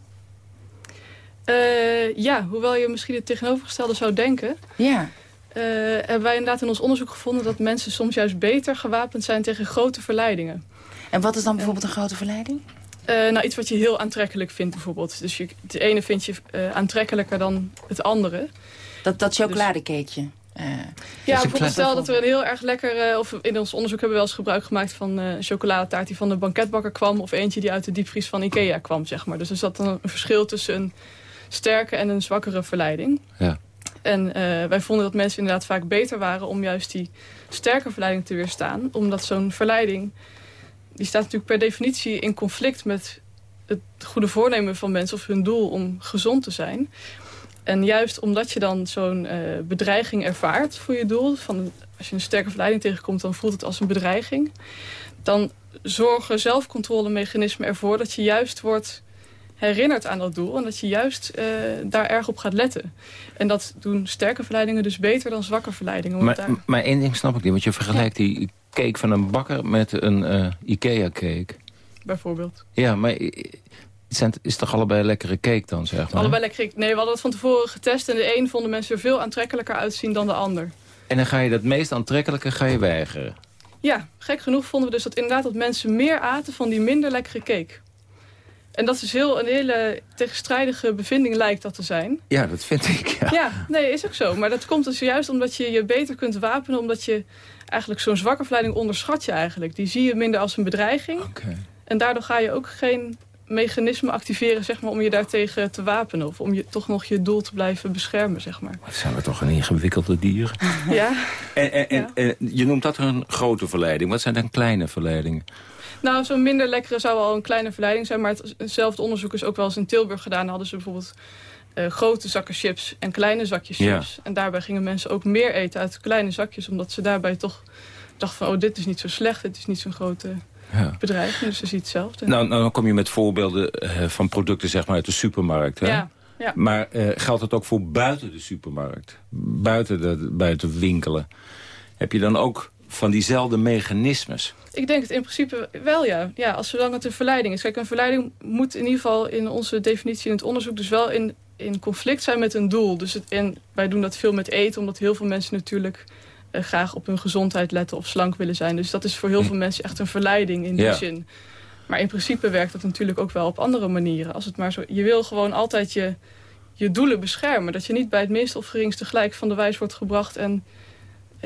Uh, ja, hoewel je misschien het tegenovergestelde zou denken. Ja. hebben wij inderdaad in ons onderzoek gevonden dat mensen soms juist beter gewapend zijn tegen grote verleidingen. En wat is dan bijvoorbeeld een grote verleiding? Nou, iets wat je heel aantrekkelijk vindt bijvoorbeeld. Dus je, het ene vind je aantrekkelijker dan het andere. Dat, dat chocoladecakeje? Uh, ja, bijvoorbeeld stel dat we een heel erg lekker... of in ons onderzoek hebben we wel eens gebruik gemaakt van een chocoladetaart... die van de banketbakker kwam of eentje die uit de diepvries van Ikea kwam, zeg maar. Dus er zat dan een verschil tussen een sterke en een zwakkere verleiding. Ja. En wij vonden dat mensen inderdaad vaak beter waren om juist die sterke verleiding te weerstaan. Omdat zo'n verleiding die staat natuurlijk per definitie in conflict met het goede voornemen van mensen... of hun doel om gezond te zijn. En juist omdat je dan zo'n uh, bedreiging ervaart voor je doel... Van, als je een sterke verleiding tegenkomt, dan voelt het als een bedreiging... dan zorgen zelfcontrolemechanismen ervoor dat je juist wordt herinnerd aan dat doel... en dat je juist uh, daar erg op gaat letten. En dat doen sterke verleidingen dus beter dan zwakke verleidingen. Maar, daar... maar één ding snap ik niet, want je vergelijkt ja. die cake van een bakker met een uh, Ikea-cake. Bijvoorbeeld. Ja, maar het is toch allebei lekkere cake dan, zeg maar? Allebei lekkere Nee, we hadden het van tevoren getest... en de een vonden mensen er veel aantrekkelijker uitzien dan de ander. En dan ga je dat meest aantrekkelijke ga je weigeren? Ja, gek genoeg vonden we dus dat inderdaad dat mensen meer aten van die minder lekkere cake. En dat is heel, een hele tegenstrijdige bevinding lijkt dat te zijn. Ja, dat vind ik, ja. Ja, nee, is ook zo. Maar dat komt dus juist omdat je je beter kunt wapenen... omdat je eigenlijk zo'n zwakke verleiding onderschat je eigenlijk. Die zie je minder als een bedreiging. En daardoor ga je ook geen mechanisme activeren zeg maar, om je daartegen te wapenen. Of om je toch nog je doel te blijven beschermen. Zeg maar. Wat zijn we toch een ingewikkelde dier. ja. En, en, en, en, je noemt dat een grote verleiding. Wat zijn dan kleine verleidingen? Nou, zo'n minder lekkere zou al een kleine verleiding zijn. Maar hetzelfde onderzoek is ook wel eens in Tilburg gedaan. hadden ze bijvoorbeeld uh, grote zakken chips en kleine zakjes chips. En daarbij gingen mensen ook meer eten uit kleine zakjes. Omdat ze daarbij toch dachten van... oh, dit is niet zo slecht, dit is niet zo'n grote ja. bedreiging. Dus ze ziet hetzelfde. Nou, nou, dan kom je met voorbeelden uh, van producten zeg maar, uit de supermarkt. Hè? Ja. Ja. Maar uh, geldt het ook voor buiten de supermarkt? Buiten, de, buiten winkelen? Heb je dan ook van diezelfde mechanismes? Ik denk het in principe wel, ja. ja als zolang het een verleiding is. Kijk, een verleiding moet in ieder geval in onze definitie in het onderzoek... dus wel in, in conflict zijn met een doel. Dus het, en wij doen dat veel met eten, omdat heel veel mensen natuurlijk... Uh, graag op hun gezondheid letten of slank willen zijn. Dus dat is voor heel hm. veel mensen echt een verleiding in die zin. Maar in principe werkt dat natuurlijk ook wel op andere manieren. Als het maar zo, je wil gewoon altijd je, je doelen beschermen. Dat je niet bij het minste of geringste gelijk van de wijs wordt gebracht... en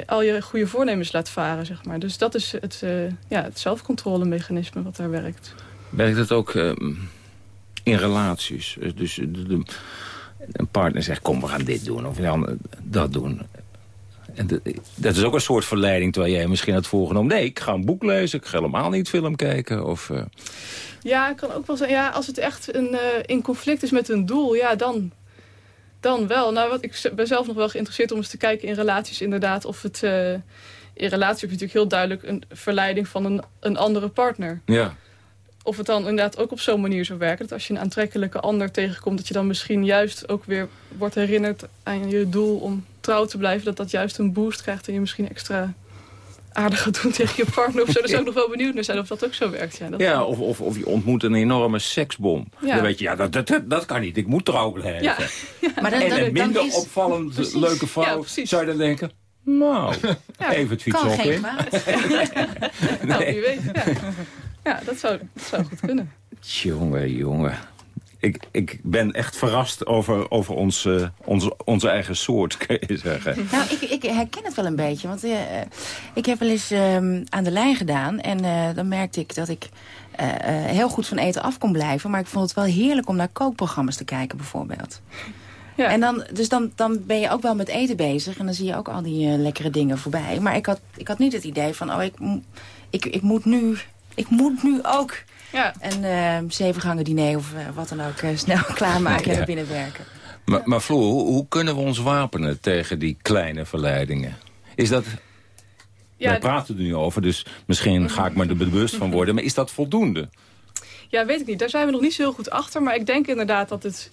al je goede voornemens laat varen, zeg maar. Dus dat is het, uh, ja, het zelfcontrolemechanisme wat daar werkt. Werkt het ook uh, in relaties? Eh, dus de, een partner zegt, kom, we gaan dit doen. Of dat doen. En de, dat is ook een soort verleiding, terwijl jij misschien had voorgenomen... nee, ik ga een boek lezen, ik ga helemaal niet film kijken. Of, uh... Ja, kan ook wel zijn. Ja, als het echt een, uh, in conflict is met een doel, ja, dan dan wel. Nou, wat, ik ben zelf nog wel geïnteresseerd om eens te kijken in relaties inderdaad. Of het uh, in relatie heb je natuurlijk heel duidelijk een verleiding van een, een andere partner. Ja. Of het dan inderdaad ook op zo'n manier zou werken. Dat als je een aantrekkelijke ander tegenkomt... dat je dan misschien juist ook weer wordt herinnerd aan je doel om trouw te blijven. Dat dat juist een boost krijgt en je misschien extra aardig gaat doen tegen je partner of zo. Daar zou ik nog wel benieuwd naar zijn of dat ook zo werkt. Ja, dat ja of, of, of je ontmoet een enorme seksbom. Ja. Dan weet je, ja, dat, dat, dat kan niet. Ik moet trouw blijven. Ja. Maar dan, en een minder is... opvallend leuke vrouw zou je dan denken... Nou, even het fietsen op in. nou, wie weet. Ja, dat, zou, dat zou goed kunnen. Jongen, jongen ik, ik ben echt verrast over, over onze, onze, onze eigen soort, kun je zeggen. Nou, ik, ik herken het wel een beetje. Want uh, ik heb wel eens uh, aan de lijn gedaan. En uh, dan merkte ik dat ik uh, heel goed van eten af kon blijven. Maar ik vond het wel heerlijk om naar kookprogramma's te kijken, bijvoorbeeld. Ja. En dan, dus dan, dan ben je ook wel met eten bezig. En dan zie je ook al die lekkere dingen voorbij. Maar ik had, ik had niet het idee van... oh, ik, ik, ik, moet, nu, ik moet nu ook ja. En uh, zeven gangen diner of uh, wat dan ook uh, snel klaarmaken en ja. binnenwerken. Maar, maar Floor, hoe, hoe, kunnen we ons wapenen tegen die kleine verleidingen? Is dat... Ja, Wij praten er nu over, dus misschien ga ik me er bewust van worden. Maar is dat voldoende? Ja, weet ik niet. Daar zijn we nog niet zo heel goed achter. Maar ik denk inderdaad dat, het,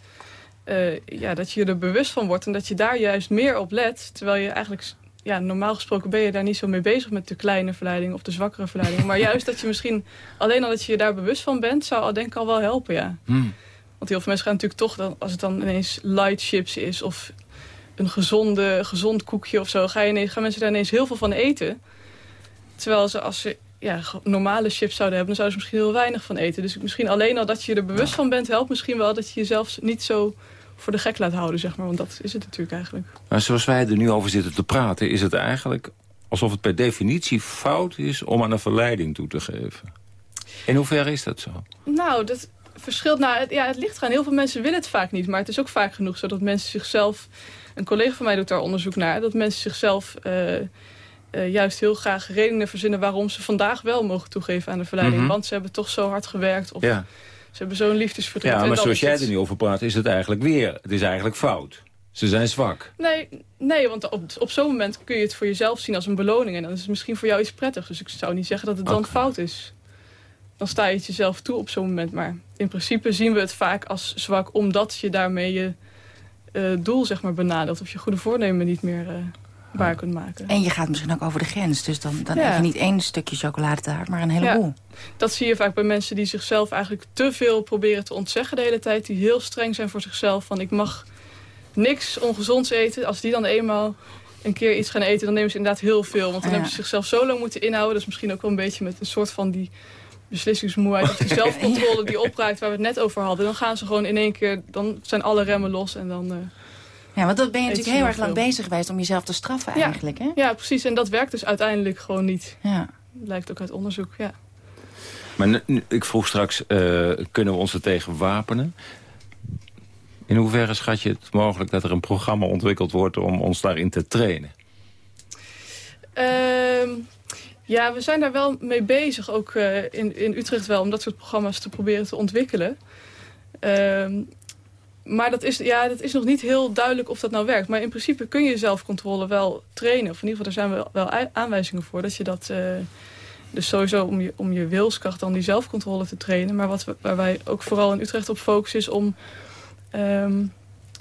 ja, dat je er bewust van wordt... en dat je daar juist meer op let. Terwijl je eigenlijk ja, normaal gesproken ben je daar niet zo mee bezig met de kleine verleiding of de zwakkere verleiding. Maar juist dat je misschien, alleen al dat je je daar bewust van bent, zou denk ik al wel helpen, ja. Hmm. Want heel veel mensen gaan natuurlijk toch, dan, als het dan ineens light chips is of een gezonde, gezond koekje of zo, ga je ineens, gaan mensen daar ineens heel veel van eten. Terwijl ze, als ze ja, normale chips zouden hebben, dan zouden ze misschien heel weinig van eten. Dus misschien alleen al dat je er bewust van bent, helpt misschien wel dat je jezelf niet zo voor de gek laat houden, zeg maar. Want dat is het natuurlijk eigenlijk. Maar zoals wij er nu over zitten te praten... is het eigenlijk alsof het per definitie fout is om aan een verleiding toe te geven. In hoeverre is dat zo? Nou, dat verschilt. Nou, ja, het ligt eraan. Heel veel mensen willen het vaak niet. Maar het is ook vaak genoeg zo dat mensen zichzelf... Een collega van mij doet daar onderzoek naar. Dat mensen zichzelf... Uh, uh, juist heel graag redenen verzinnen waarom ze vandaag wel mogen toegeven aan de verleiding. Mhm. Want ze hebben toch zo hard gewerkt. Of ja. Ze hebben zo'n liefdesverdriet. Ja, maar zoals jij er nu over praat, is het eigenlijk weer. Het is eigenlijk fout. Ze zijn zwak. Nee, nee want op, op zo'n moment kun je het voor jezelf zien als een beloning. En dan is het misschien voor jou iets prettigs. Dus ik zou niet zeggen dat het dan fout is. Dan sta je het jezelf toe op zo'n moment. Maar in principe zien we het vaak als zwak... omdat je daarmee je uh, doel zeg maar, benadeelt. Of je goede voornemen niet meer... Uh, waar kunt maken. En je gaat misschien ook over de grens. Dus dan, dan ja. je niet één stukje chocoladetaart, maar een heleboel. Ja. Dat zie je vaak bij mensen die zichzelf eigenlijk te veel proberen te ontzeggen de hele tijd. Die heel streng zijn voor zichzelf. Van ik mag niks ongezonds eten. Als die dan eenmaal een keer iets gaan eten, dan nemen ze inderdaad heel veel. Want dan hebben ze zichzelf zo lang moeten inhouden. Is misschien ook wel een beetje met een soort van die beslissingsmoeheid of die zelfcontrole die opraakt waar we het net over hadden. Dan gaan ze gewoon in één keer, dan zijn alle remmen los en dan... Uh, ja, want dan ben je natuurlijk heel erg lang bezig geweest om jezelf te straffen eigenlijk, hè? Ja, precies. En dat werkt dus uiteindelijk gewoon niet. Ja. Lijkt ook uit onderzoek, ja. Maar ik vroeg straks, uh, kunnen we ons er tegen wapenen? In hoeverre schat je het mogelijk dat er een programma ontwikkeld wordt... om ons daarin te trainen? Uh, ja, we zijn daar wel mee bezig, ook uh, in, in Utrecht wel... om dat soort programma's te proberen te ontwikkelen. Uh, maar dat is, ja, dat is nog niet heel duidelijk of dat nou werkt. Maar in principe kun je zelfcontrole wel trainen. Of in ieder geval, daar zijn wel, wel aanwijzingen voor dat je dat... Uh, dus sowieso om je, om je wilskracht dan die zelfcontrole te trainen. Maar wat waar wij ook vooral in Utrecht op focussen is om... Um,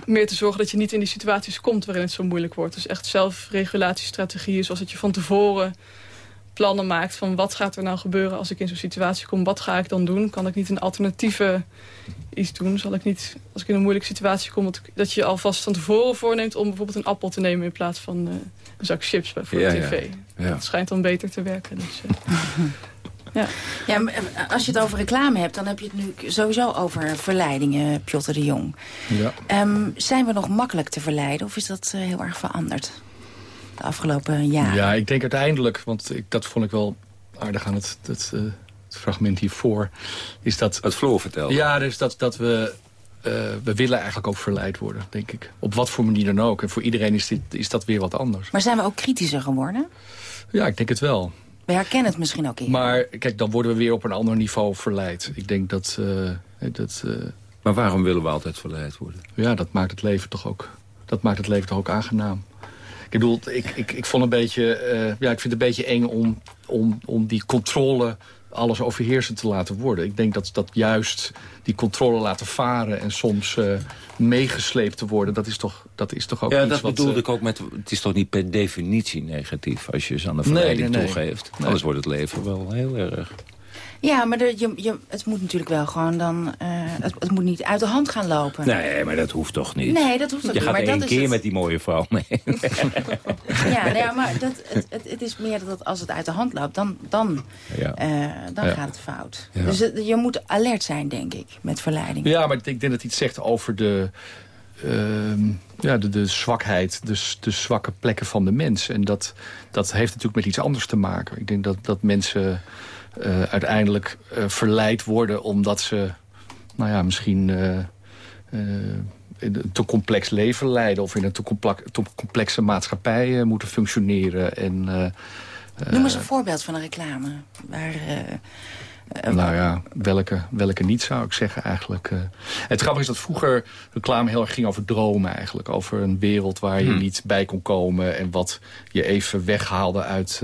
meer te zorgen dat je niet in die situaties komt waarin het zo moeilijk wordt. Dus echt zelfregulatiestrategieën zoals dat je van tevoren plannen maakt van wat gaat er nou gebeuren als ik in zo'n situatie kom. Wat ga ik dan doen? Kan ik niet een alternatieve iets doen? Zal ik niet, als ik in een moeilijke situatie kom, dat je alvast van tevoren voorneemt om bijvoorbeeld een appel te nemen in plaats van uh, een zak chips voor de tv. Ja. Dat schijnt dan beter te werken. Dus, uh, ja. ja, eh, als je het over reclame hebt, dan heb je het nu sowieso over verleidingen, Piotr de Jong. Ja. Um, zijn we nog makkelijk te verleiden of is dat uh, heel erg veranderd? De afgelopen jaren? Ja, ik denk uiteindelijk, want ik, dat vond ik wel aardig aan het, het, uh, het fragment hiervoor. Is dat, het Floor vertelde. Ja, dus dat, dat we... Uh, we willen eigenlijk ook verleid worden, denk ik. Op wat voor manier dan ook. En voor iedereen is, dit, is dat weer wat anders. Maar zijn we ook kritischer geworden? Ja, ik denk het wel. We herkennen het misschien ook in. Maar kijk, dan worden we weer op een ander niveau verleid. Ik denk dat... Uh, dat maar waarom willen we altijd verleid worden? Ja, dat maakt het leven toch ook, dat maakt het leven toch ook aangenaam. Ik bedoel, ik, ik, ik vond een beetje, uh, ja, ik vind het een beetje eng om, om, om die controle alles overheersend te laten worden. Ik denk dat, dat juist die controle laten varen en soms uh, meegesleept te worden... dat is toch, dat is toch ook ja, iets dat wat... bedoelde uh, ik ook met... het is toch niet per definitie negatief als je ze aan de verleiding nee, nee, nee. toegeeft. Anders wordt het leven wel heel erg... Ja, maar de, je, je, het moet natuurlijk wel gewoon dan... Uh, het, het, moet niet uit de hand gaan lopen. Nee, maar dat hoeft toch niet? Nee, dat hoeft toch niet. Je gaat maar één keer het... met die mooie vrouw mee. ja, nee, maar dat, het, het, het, is meer dat als het uit de hand loopt, dan, dan, ja. uh, dan ja. gaat het fout. Ja. Dus het, je moet alert zijn, denk ik, met verleiding. Ja, maar ik denk dat het iets zegt over de... Uh, ja, de, de zwakheid, de, de zwakke plekken van de mens. En dat, dat heeft natuurlijk met iets anders te maken. Ik denk dat, dat mensen uh, uiteindelijk uh, verleid worden omdat ze nou ja, misschien uh, in een te complex leven leiden... of in een te, te complexe maatschappij moeten functioneren. En, Noem eens een voorbeeld van een reclame. Waar, nou ja, welke, welke niet zou ik zeggen eigenlijk. het grappige is dat vroeger reclame heel erg ging over dromen eigenlijk. Over een wereld waar je hmm. niet bij kon komen... en wat je even weghaalde uit,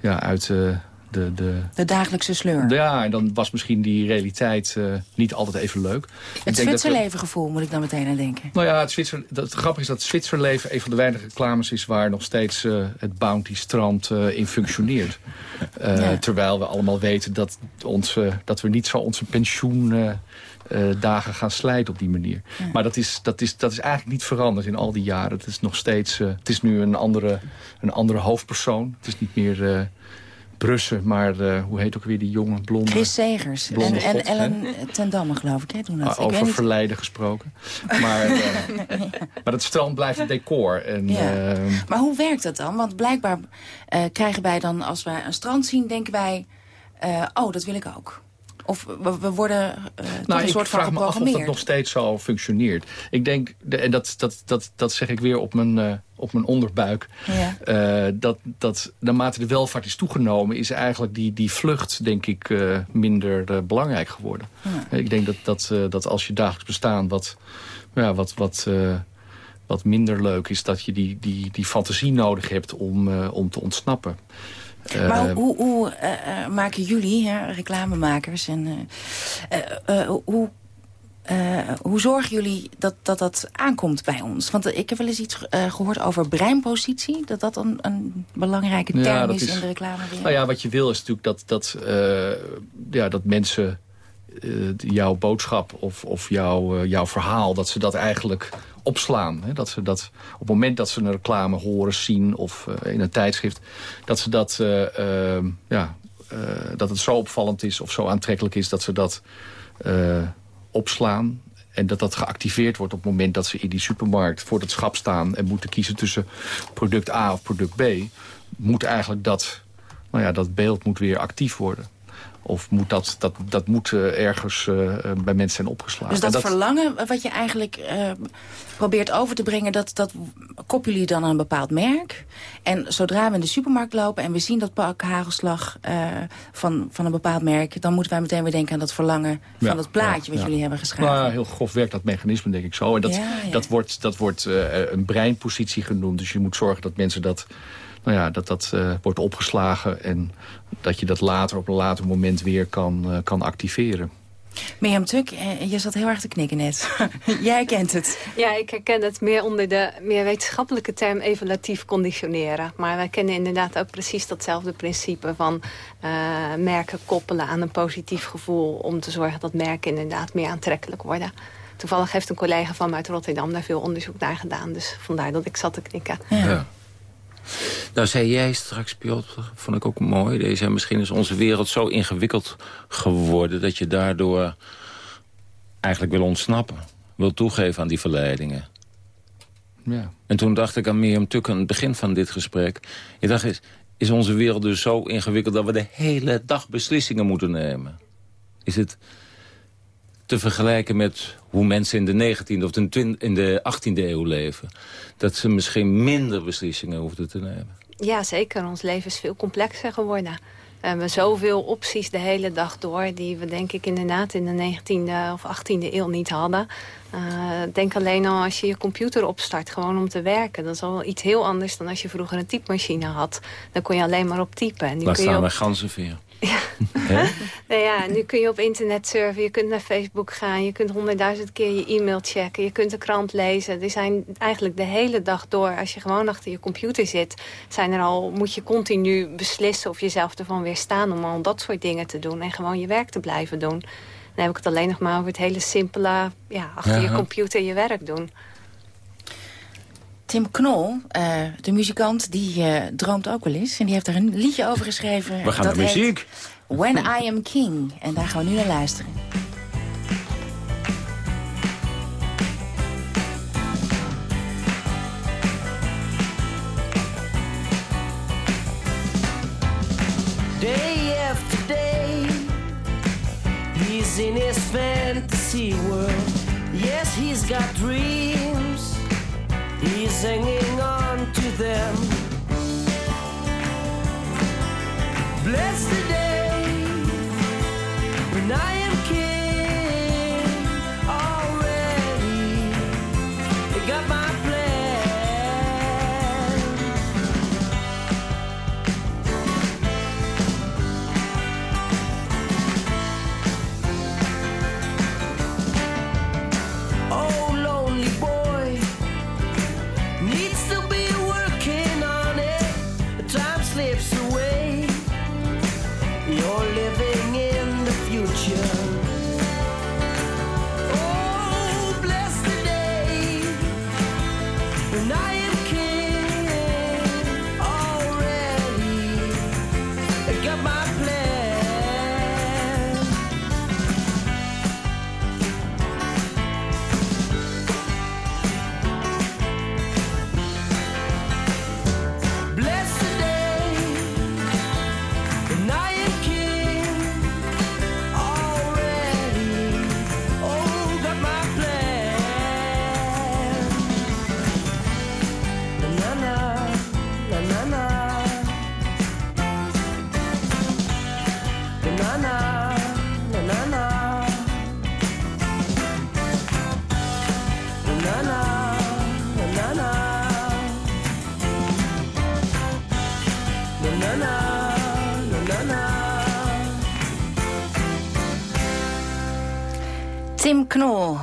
ja, uit de, de, de dagelijkse sleur. Ja, en dan was misschien die realiteit uh, niet altijd even leuk. Het Zwitserleven-gevoel moet ik dan meteen aan denken. Nou ja, het, Zwitser, dat, het grappige is dat het Zwitserleven een van de weinige reclames is... waar nog steeds uh, het Bounty-strand uh, in functioneert. Ja. Terwijl we allemaal weten dat, onze, dat we niet zo onze pensioen... dagen gaan slijten op die manier. Ja. Maar dat is, dat, is, dat is eigenlijk niet veranderd in al die jaren. Het is nog steeds... het is nu een andere, een andere hoofdpersoon. Het is niet meer Brussen, maar uh, hoe heet ook weer die jonge blonde... Chris Segers en, God, en Ellen ten Damme, geloof ik. Hè, doen dat. Ah, over ik verleiden gesproken. maar, uh, maar het strand blijft het decor. En, ja. uh, maar hoe werkt dat dan? Want blijkbaar krijgen wij dan, als wij een strand zien, denken wij... oh, dat wil ik ook. Of we, we worden uh, nou, een soort van geprogrammeerd. Ik vraag me af of dat nog steeds zo functioneert. Ik denk, en dat, dat, dat, dat zeg ik weer op mijn, uh, op mijn onderbuik... Ja. Uh, dat, dat naarmate de welvaart is toegenomen... is eigenlijk die, die vlucht, denk ik, minder belangrijk geworden. Ja. Ik denk dat, dat, dat als je dagelijks bestaan wat, ja, wat, wat, wat minder leuk is... dat je die, die, die fantasie nodig hebt om, om te ontsnappen. Maar hoe, hoe uh, maken jullie, hè, reclamemakers, en, uh, hoe, hoe zorgen jullie dat, dat dat aankomt bij ons? Want ik heb wel eens iets gehoord over breinpositie. Dat dat een, een belangrijke term ja, is, is, in de reclame. Nou ja, wat je wil is natuurlijk dat, dat, ja, dat mensen jouw boodschap of, of jouw, jouw verhaal... dat ze dat eigenlijk opslaan. Hè? Dat ze dat op het moment dat ze een reclame horen, zien of uh, in een tijdschrift... dat ze dat uh, uh, ja, dat het zo opvallend is of zo aantrekkelijk is... dat ze dat opslaan en dat dat geactiveerd wordt op het moment dat ze in die supermarkt voor het schap staan... en moeten kiezen tussen product A of product B... moet eigenlijk dat, nou ja, dat beeld moet weer actief worden. Of moet dat, dat, dat moet uh, ergens uh, bij mensen zijn opgeslagen. Dus dat, dat, verlangen wat je eigenlijk uh, probeert over te brengen... Dat, dat koppelen jullie dan aan een bepaald merk. En zodra we in de supermarkt lopen en we zien dat pak hagelslag van, van een bepaald merk... dan moeten wij meteen weer denken aan dat verlangen van ja, dat plaatje wat jullie hebben geschreven. Nou, heel grof werkt dat mechanisme, denk ik zo. En dat, dat wordt, dat wordt een breinpositie genoemd. Dus je moet zorgen dat mensen dat nou ja, dat dat uh, wordt opgeslagen en dat je dat later op een later moment weer kan, uh, kan activeren. Mirjam Tuk, eh, je zat heel erg te knikken net. Jij kent het. Ja, ik herken het meer onder de meer wetenschappelijke term evaluatief conditioneren. Maar wij kennen inderdaad ook precies datzelfde principe van uh, merken koppelen aan een positief gevoel... om te zorgen dat merken inderdaad meer aantrekkelijk worden. Toevallig heeft een collega van mij uit Rotterdam daar veel onderzoek naar gedaan. Dus vandaar dat ik zat te knikken. Ja. Nou, zei jij straks, Piotr, vond ik ook mooi. Deze, misschien is onze wereld zo ingewikkeld geworden... dat je daardoor eigenlijk wil ontsnappen. Wil toegeven aan die verleidingen. Ja. En toen dacht ik aan Mirjam Tuk aan het begin van dit gesprek. Je dacht, is, is onze wereld dus zo ingewikkeld... dat we de hele dag beslissingen moeten nemen? Is het te vergelijken met hoe mensen in de 19e of in de 18e eeuw leven. Dat ze misschien minder beslissingen hoefden te nemen. Ja, zeker. Ons leven is veel complexer geworden. We hebben zoveel opties de hele dag door... die we denk ik inderdaad in de 19e of 18e eeuw niet hadden. Uh, denk alleen al als je je computer opstart, gewoon om te werken. Dat is al iets heel anders dan als je vroeger een typemachine had. Dan kon je alleen maar op typen. En nu Laat kun staan je op... ganzenveer. Ja. nou ja, nu kun je op internet surfen, je kunt naar Facebook gaan... je kunt honderdduizend keer je e-mail checken, je kunt de krant lezen. Er zijn eigenlijk de hele dag door, als je gewoon achter je computer zit... Zijn er al, moet je continu beslissen of jezelf ervan weerstaan... om al dat soort dingen te doen en gewoon je werk te blijven doen. Dan heb ik het alleen nog maar over het hele simpele... Ja, achter je computer je werk doen. Tim Knol, uh, de muzikant, die uh, droomt ook wel eens. En die heeft er een liedje over geschreven. We gaan naar muziek. When I Am King. En daar gaan we nu naar luisteren. Day after day He's in his fantasy world Yes, he's got dreams He's hanging on to them. Bless the day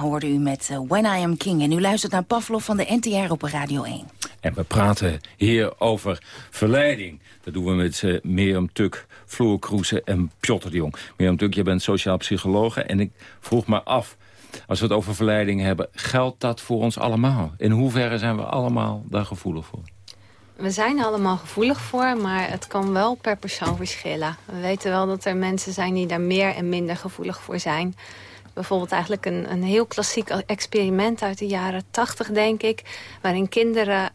hoorde u met uh, When I Am King. En u luistert naar Pavlov van de NTR op Radio 1. En we praten hier over verleiding. Dat doen we met uh, Mirjam Tuk, Floor Kroese en Piotr de Jong. Mirjam Tuk, je bent sociaal psycholoog. En ik vroeg me af, als we het over verleiding hebben... geldt dat voor ons allemaal? In hoeverre zijn we allemaal daar gevoelig voor? We zijn allemaal gevoelig voor, maar het kan wel per persoon verschillen. We weten wel dat er mensen zijn die daar meer en minder gevoelig voor zijn bijvoorbeeld eigenlijk een, een heel klassiek experiment uit de jaren tachtig, denk ik. Waarin kinderen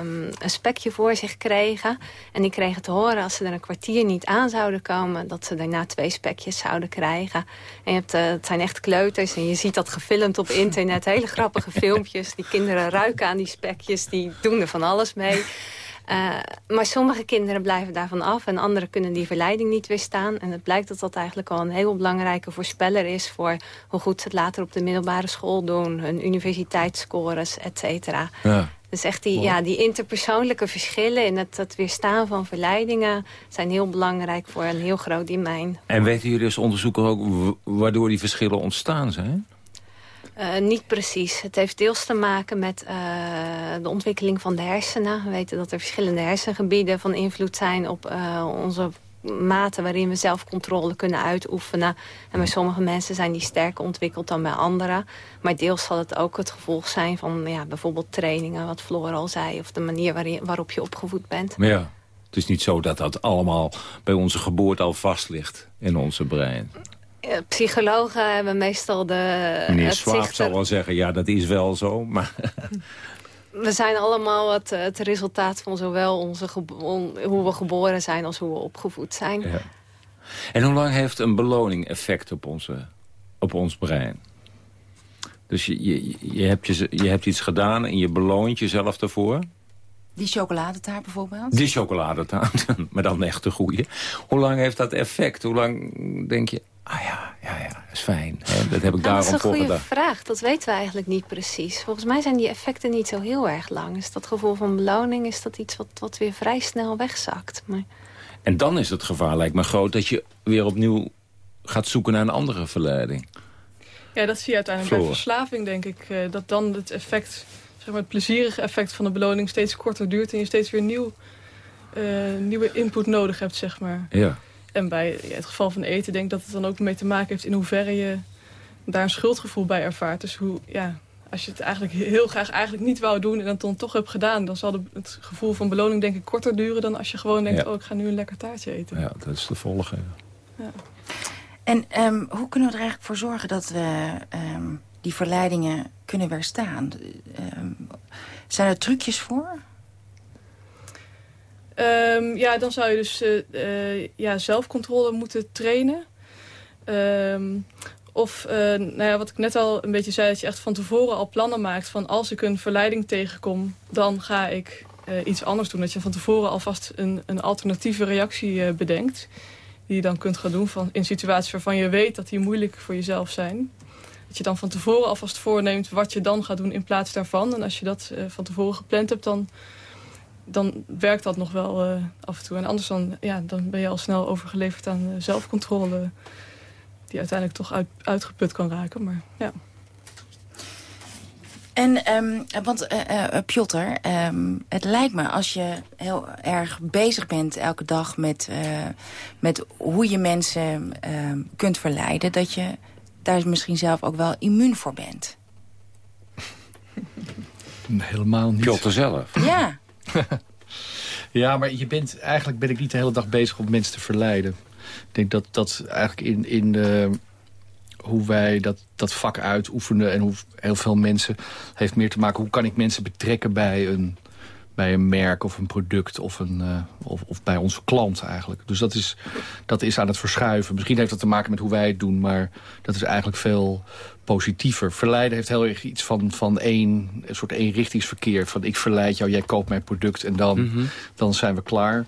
um, een spekje voor zich kregen. En die kregen te horen als ze er een kwartier niet aan zouden komen... dat ze daarna twee spekjes zouden krijgen. En je hebt, uh, het zijn echt kleuters en je ziet dat gefilmd op internet. Hele grappige filmpjes. Die kinderen ruiken aan die spekjes, die doen er van alles mee... Uh, maar sommige kinderen blijven daarvan af en anderen kunnen die verleiding niet weerstaan. En het blijkt dat dat eigenlijk al een heel belangrijke voorspeller is... voor hoe goed ze het later op de middelbare school doen, hun universiteitsscores, et cetera. Ja. Dus echt die, ja, die interpersoonlijke verschillen in het, het weerstaan van verleidingen... zijn heel belangrijk voor een heel groot domein. En weten jullie als onderzoeker ook waardoor die verschillen ontstaan zijn? Uh, niet precies. Het heeft deels te maken met uh, de ontwikkeling van de hersenen. We weten dat er verschillende hersengebieden van invloed zijn op uh, onze mate waarin we zelfcontrole kunnen uitoefenen. En bij sommige mensen zijn die sterker ontwikkeld dan bij anderen. Maar deels zal het ook het gevolg zijn van ja, bijvoorbeeld trainingen, wat Floor al zei, of de manier waarop je opgevoed bent. Ja, het is niet zo dat dat allemaal bij onze geboorte al vast ligt in onze brein. Psychologen hebben meestal de... Meneer Swaap zal wel zeggen, ja, dat is wel zo, maar... We zijn allemaal het, het resultaat van zowel onze hoe we geboren zijn als hoe we opgevoed zijn. Ja. En hoe lang heeft een beloning effect op, onze, op ons brein? Dus je, je, je, hebt je, je hebt iets gedaan en je beloont jezelf ervoor? Die chocoladetaart bijvoorbeeld? Die chocoladetaart, maar dan echt de goede. Hoe lang heeft dat effect? Hoe lang denk je, Ah ja, ja, ja, dat is fijn. Hè? Dat heb ik daarom voor gedaan. Dat is een goede vraag. Dat weten we eigenlijk niet precies. Volgens mij zijn die effecten niet zo heel erg lang. Is dat gevoel van beloning is dat iets wat, wat weer vrij snel wegzakt. Maar... En dan is het gevaar, lijkt me groot, dat je weer opnieuw gaat zoeken naar een andere verleiding. Ja, dat zie je uiteindelijk bij verslaving, denk ik. Eh, dat dan het effect, zeg maar het plezierige effect van de beloning steeds korter duurt... en je steeds weer nieuw, uh, nieuwe input nodig hebt, zeg maar. Ja. En bij het geval van eten denk ik dat het dan ook mee te maken heeft... in hoeverre je daar een schuldgevoel bij ervaart. Dus hoe, ja, als je het eigenlijk heel graag eigenlijk niet wou doen... en het dan toch hebt gedaan... dan zal het gevoel van beloning denk ik korter duren... dan als je gewoon denkt, oh, ik ga nu een lekker taartje eten. Ja, dat is de volgende. Ja. En um, hoe kunnen we er eigenlijk voor zorgen dat we um, die verleidingen kunnen weerstaan? Um, zijn er trucjes voor? Um, ja, dan zou je dus uh, uh, ja, zelfcontrole moeten trainen. Um, of, uh, nou ja, wat ik net al een beetje zei, dat je echt van tevoren al plannen maakt... van als ik een verleiding tegenkom, dan ga ik iets anders doen. Dat je van tevoren alvast een, een alternatieve reactie bedenkt... die je dan kunt gaan doen van, in situaties waarvan je weet dat die moeilijk voor jezelf zijn. Dat je dan van tevoren alvast voorneemt wat je dan gaat doen in plaats daarvan. En als je dat van tevoren gepland hebt, dan dan werkt dat nog wel uh, af en toe. En anders dan, ja, dan ben je al snel overgeleverd aan uh, zelfcontrole... die uiteindelijk toch uit, uitgeput kan raken. Maar, ja. En, um, want uh, Piotr, um, het lijkt me als je heel erg bezig bent elke dag met, met hoe je mensen um, kunt verleiden... dat je daar misschien zelf ook wel immuun voor bent. Helemaal niet. Piotr zelf? Ja. ja, maar je bent, eigenlijk ben ik niet de hele dag bezig om mensen te verleiden. Ik denk dat dat eigenlijk in, in uh, hoe wij dat, dat vak uitoefenen... en hoe heel veel mensen heeft meer te maken... hoe kan ik mensen betrekken bij een, bij een merk of een product of, een, uh, of, of bij onze klant eigenlijk. Dus dat is, dat is aan het verschuiven. Misschien heeft dat te maken met hoe wij het doen... maar dat is eigenlijk veel positiever. Verleiden heeft heel erg iets van, van één, een soort eenrichtingsverkeer. Van ik verleid jou, jij koopt mijn product en dan, mm -hmm. dan zijn we klaar.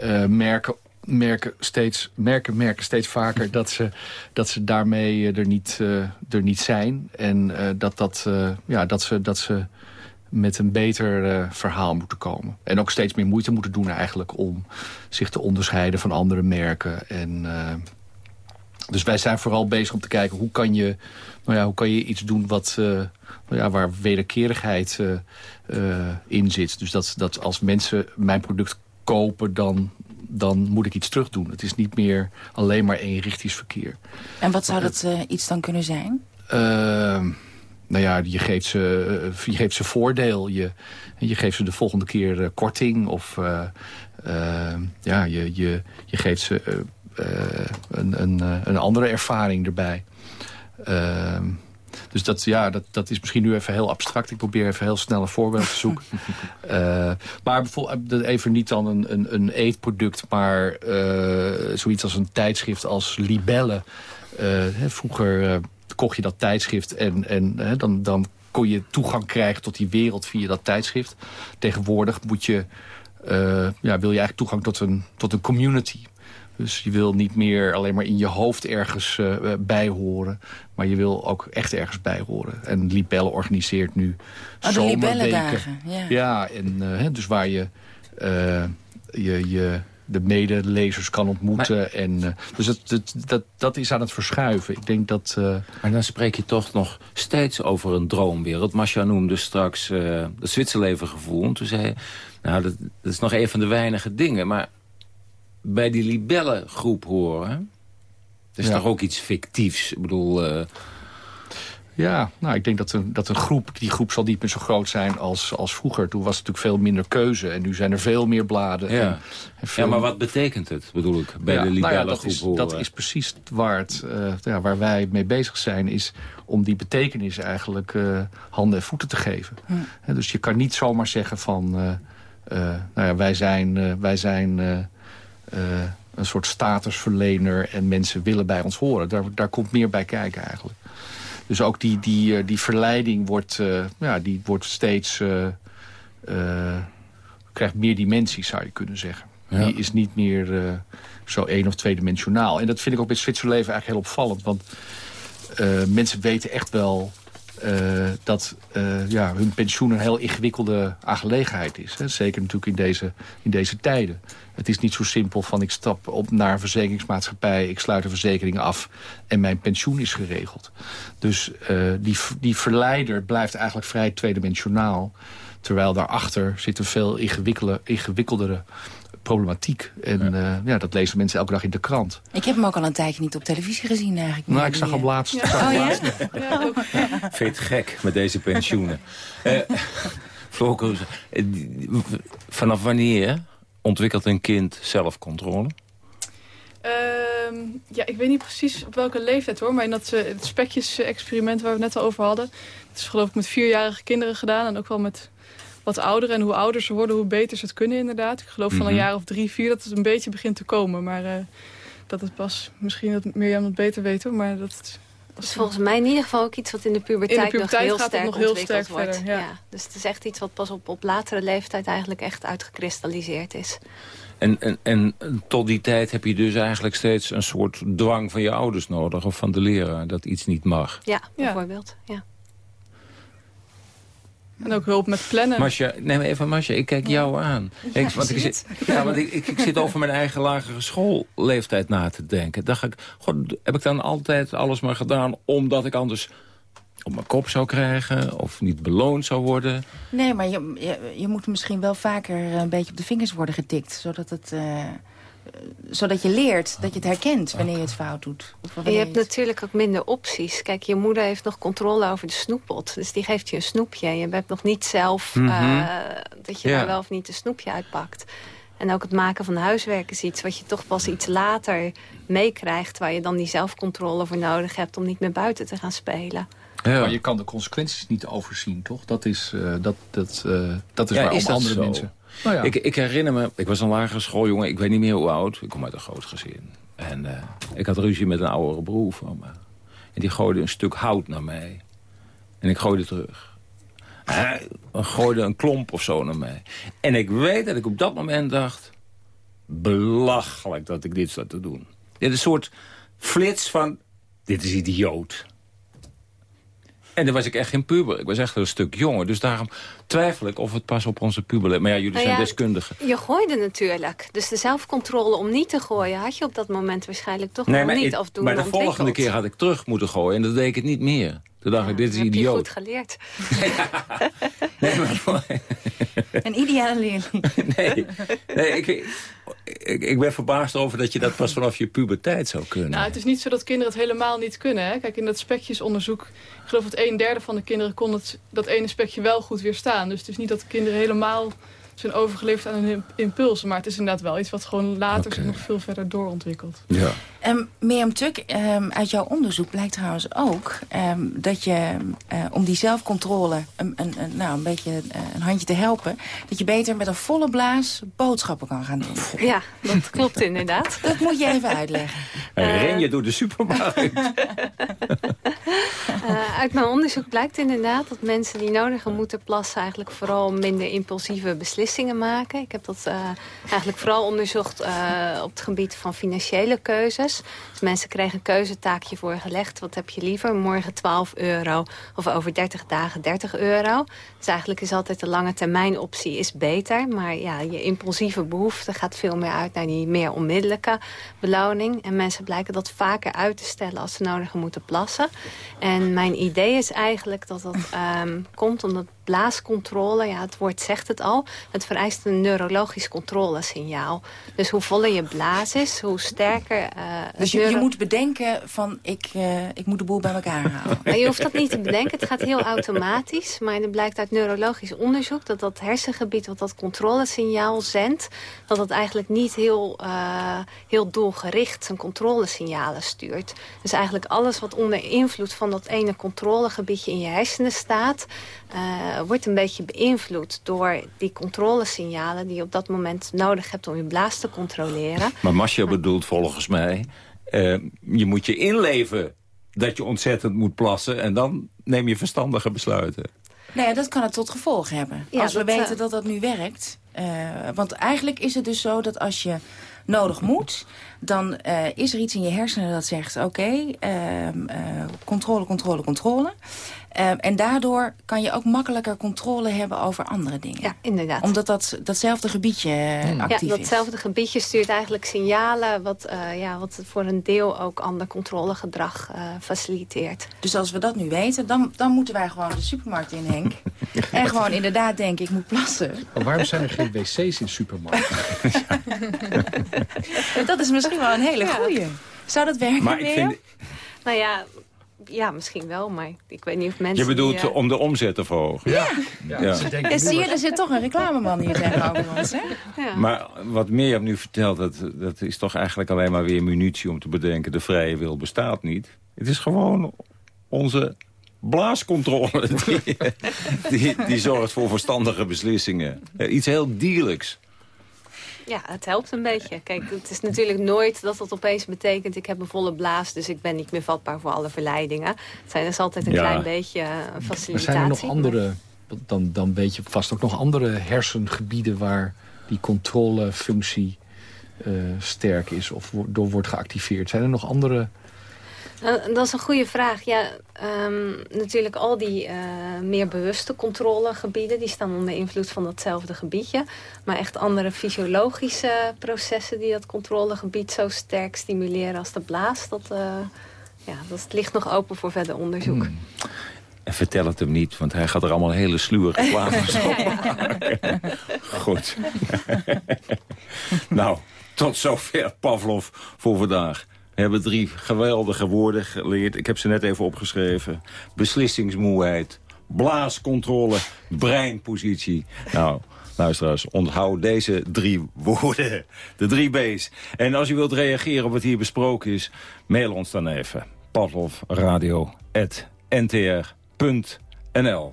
Uh, merken merken steeds, merken, merken steeds vaker dat ze, dat ze daarmee er niet, uh, er niet zijn. En uh, dat, dat, uh, ja, dat, ze, dat ze met een beter verhaal moeten komen. En ook steeds meer moeite moeten doen eigenlijk om zich te onderscheiden van andere merken. En, dus wij zijn vooral bezig om te kijken hoe kan je nou ja, hoe kan je iets doen wat, uh, nou ja, waar wederkerigheid in zit. Dus dat, dat als mensen mijn product kopen, dan, dan moet ik iets terug doen. Het is niet meer alleen maar eenrichtingsverkeer. En wat zou dat iets dan kunnen zijn? Nou ja, je geeft, ze, eh, je geeft ze voordeel. Je, je geeft ze de volgende keer uh, korting. Of uh, ja, je, je, je geeft ze een, een, een andere ervaring erbij. Ehm, dus dat, ja, dat, dat is misschien nu even heel abstract. Ik probeer even heel snel een voorbeeld te zoeken. maar bijvoorbeeld even niet dan een, een, een eetproduct... maar zoiets als een tijdschrift als Libelle. Vroeger kocht je dat tijdschrift en, en dan, dan kon je toegang krijgen tot die wereld via dat tijdschrift. Tegenwoordig moet je, ja, wil je eigenlijk toegang tot een, tot een community. Dus je wil niet meer alleen maar in je hoofd ergens uh, bij horen. Maar je wil ook echt ergens bij horen. En Libelle organiseert nu oh, zomerweken. Ja. ja, en, uh, dus waar je, je, je de medelezers kan ontmoeten. En, dus dat, dat, dat, dat is aan het verschuiven. Ik denk dat... Maar dan spreek je toch nog steeds over een droomwereld. Masha noemde straks het Zwitserleven gevoel. toen zei je, nou, dat, dat is nog een van de weinige dingen. Maar bij die libellengroep horen. Dat is toch ook iets fictiefs? Ik bedoel... Uh... Ja, nou, ik denk dat een, dat een groep, die groep zal niet meer zo groot zijn als, als vroeger. Toen was het natuurlijk veel minder keuze en nu zijn er veel meer bladen. Ja, en, en veel... ja maar wat betekent het, bedoel ik, bij ja, de nou ja, dat is, horen? Dat is precies waar, het, uh, ja, waar wij mee bezig zijn, is om die betekenis eigenlijk uh, handen en voeten te geven. Hm. dus je kan niet zomaar zeggen van, nou ja, wij zijn... wij zijn uh, een soort statusverlener en mensen willen bij ons horen. Daar, daar komt meer bij kijken eigenlijk. Dus ook die, die, die verleiding wordt, uh, ja, die wordt steeds... Uh, krijgt meer dimensies, zou je kunnen zeggen. Ja. Die is niet meer zo één- of tweedimensionaal. En dat vind ik ook bij Zwitserleven eigenlijk heel opvallend. Want mensen weten echt wel uh, dat uh, ja, hun pensioen een heel ingewikkelde aangelegenheid is. Hè? Zeker natuurlijk in deze, in deze tijden. Het is niet zo simpel van ik stap op naar een verzekeringsmaatschappij... ik sluit de verzekering af en mijn pensioen is geregeld. Dus uh, die, die verleider blijft eigenlijk vrij tweedimensionaal... terwijl daarachter zit een veel ingewikkeldere problematiek. En ja. Uh, ja. dat lezen mensen elke dag in de krant. Ik heb hem ook al een tijdje niet op televisie gezien eigenlijk. Nou, ik zag hem laatst. Ja. Oh, ja? ja? Vind je het gek met deze pensioenen? uh, vanaf wanneer ontwikkelt een kind zelfcontrole? Uh, ja, ik weet niet precies op welke leeftijd hoor. Maar in dat uh, het spekjes-experiment waar we het net al over hadden... dat is geloof ik met vierjarige kinderen gedaan. En ook wel met wat ouder. En hoe ouder ze worden, hoe beter ze het kunnen inderdaad. Ik geloof van een jaar of drie, vier dat het een beetje begint te komen. Maar uh, dat het pas, misschien dat Mirjam het beter weet hoor. Maar dat het, dat is volgens mij in ieder geval ook iets wat in de puberteit, in de puberteit nog heel gaat sterk het nog heel ontwikkeld sterk wordt. verder, ja. ja. Dus het is echt iets wat pas op, op latere leeftijd eigenlijk echt uitgekristalliseerd is. En, en, en tot die tijd heb je dus eigenlijk steeds een soort dwang van je ouders nodig... of van de leraar, dat iets niet mag. Ja, bijvoorbeeld. Ja. En ook hulp met plannen. Masja, neem even Masja, ik kijk jou aan. Ja, ik, want ik, zit, ja, want ik, ik, ik, zit over mijn eigen lagere schoolleeftijd na te denken. Dacht ik, god, heb ik dan altijd alles maar gedaan... omdat ik anders op mijn kop zou krijgen of niet beloond zou worden? Nee, maar je, je, je moet misschien wel vaker een beetje op de vingers worden getikt... zodat het... Uh zodat je leert, dat je het herkent wanneer je het fout doet. Of je hebt natuurlijk ook minder opties. Kijk, je moeder heeft nog controle over de snoeppot. Dus die geeft je een snoepje. Je hebt nog niet zelf mm -hmm. uh, dat je ja. daar wel of niet een snoepje uitpakt. En ook het maken van huiswerk is iets wat je toch pas iets later meekrijgt... waar je dan die zelfcontrole voor nodig hebt om niet meer buiten te gaan spelen. Ja. Maar je kan de consequenties niet overzien, toch? Dat is, uh, dat, dat, uh, dat is ja, is andere zo? mensen... Ja. ik, ik, herinner me, ik was een lagere schooljongen, ik weet niet meer hoe oud. Ik kom uit een groot gezin. En uh, ik had ruzie met een oudere broer van me. En die gooide een stuk hout naar mij. En ik gooide terug. Hij gooide een klomp of zo naar mij. En ik weet dat ik op dat moment dacht... belachelijk dat ik dit zat te doen. Dit is een soort flits van... dit is idioot. En dan was ik echt geen puber. Ik was echt een stuk jonger. Dus daarom twijfel ik of het pas op onze puber... Maar ja, jullie nou zijn deskundigen. Je gooide natuurlijk. Dus de zelfcontrole om niet te gooien... had je op dat moment waarschijnlijk toch nee, nog niet Maar de volgende keer had ik terug moeten gooien. En dat deed ik het niet meer. Toen dacht ja, ik, dit is heb idioot. Je goed geleerd. nee, maar, Een ideale leerling. nee, nee ik, ik, ik ben verbaasd over dat je dat pas vanaf je puberteit zou kunnen. Nou, het is niet zo dat kinderen het helemaal niet kunnen. Hè? Kijk, in dat spekjesonderzoek, ik geloof dat een derde van de kinderen kon het, dat ene spekje wel goed weerstaan. Dus het is niet dat de kinderen helemaal zijn overgeleverd aan hun impulsen. Maar het is inderdaad wel iets wat gewoon later zich nog veel verder doorontwikkelt. Ja. Um, Mirjam Tuk, um, uit jouw onderzoek blijkt trouwens ook um, dat je uh, om die zelfcontrole een, een, een, nou, een beetje uh, een handje te helpen, dat je beter met een volle blaas boodschappen kan gaan doen. Ja, dat klopt inderdaad. Dat moet je even uitleggen. Uh, ren je door de supermarkt? Uit mijn onderzoek blijkt inderdaad dat mensen die nodig moeten plassen eigenlijk vooral minder impulsieve beslissingen maken. Ik heb dat uh, eigenlijk vooral onderzocht uh, op het gebied van financiële keuzes. Dus mensen kregen een keuzetaakje voorgelegd. Wat heb je liever? Morgen 12 euro of over 30 dagen 30 euro. Dus eigenlijk is altijd de lange termijn optie is beter. Maar ja, je impulsieve behoefte gaat veel meer uit naar die meer onmiddellijke beloning. En mensen blijken dat vaker uit te stellen als ze nodig moeten plassen. En mijn idee is eigenlijk dat dat um, komt omdat blaascontrole, ja, het woord zegt het al, het vereist een neurologisch controlesignaal. Dus hoe voller je blaas is, hoe sterker... Uh, dus je, je, moet bedenken van, ik, uh, ik moet de boel bij elkaar halen. Maar je hoeft dat niet te bedenken, het gaat heel automatisch. Maar er blijkt uit neurologisch onderzoek dat dat hersengebied wat dat controlesignaal zendt, dat dat eigenlijk niet heel, uh, heel doelgericht zijn controlesignalen stuurt. Dus eigenlijk alles wat onder invloed van dat ene controlegebiedje in je hersenen staat, uh, wordt een beetje beïnvloed door die controlesignalen... die je op dat moment nodig hebt om je blaas te controleren. Maar Masja bedoelt volgens mij... Uh, je moet je inleven dat je ontzettend moet plassen... en dan neem je verstandige besluiten. Nee, dat kan het tot gevolg hebben. Ja, als we dat, weten dat dat nu werkt. Uh, want eigenlijk is het dus zo dat als je nodig moet... dan uh, is er iets in je hersenen dat zegt... oké, okay, uh, controle, controle, controle... Uh, en daardoor kan je ook makkelijker controle hebben over andere dingen. Ja, inderdaad. Omdat dat, datzelfde gebiedje hmm. actief is. Ja, datzelfde is. gebiedje stuurt eigenlijk signalen... Wat, uh, ja, wat voor een deel ook ander controlegedrag uh, faciliteert. Dus als we dat nu weten, dan, dan moeten wij gewoon de supermarkt in, Henk. en gewoon inderdaad denken, ik moet plassen. Maar waarom zijn er geen wc's in supermarkten? dat is misschien wel een hele goeie. Zou dat werken, maar ik vind... Nou ja, ja, misschien wel, maar ik weet niet of mensen... Je bedoelt die, uh... om de omzet te verhogen? Ja. ja. ja. ja. ja zie je, er zit toch een reclameman hier tegenover ons, hè? Ja. Maar wat Mirjam nu vertelt, dat, dat is toch eigenlijk alleen maar weer munitie om te bedenken... de vrije wil bestaat niet. Het is gewoon onze blaascontrole die, die, die zorgt voor verstandige beslissingen. Iets heel dierlijks. Ja, het helpt een beetje. Kijk, het is natuurlijk nooit dat dat opeens betekent... ik heb een volle blaas, dus ik ben niet meer vatbaar voor alle verleidingen. Het zijn dus altijd een ja. klein beetje een facilitatie. Maar zijn er nog andere, dan, dan weet je vast ook nog andere hersengebieden... waar die controlefunctie uh, sterk is of door wordt geactiveerd? Zijn er nog andere... Uh, dat is een goede vraag. Ja, um, natuurlijk al die uh, meer bewuste controlegebieden... die staan onder invloed van datzelfde gebiedje. Maar echt andere fysiologische processen... die dat controlegebied zo sterk stimuleren als de blaas... dat, uh, ja, dat ligt nog open voor verder onderzoek. Hmm. En vertel het hem niet, want hij gaat er allemaal hele sluwe reclames op maken. Goed. nou, tot zover Pavlov voor vandaag. Hebben drie geweldige woorden geleerd. Ik heb ze net even opgeschreven. Beslissingsmoeheid, blaascontrole, breinpositie. Nou, luisteraars, onthoud deze drie woorden. De drie B's. En als u wilt reageren op wat hier besproken is... mail ons dan even. pavlovradio.ntr.nl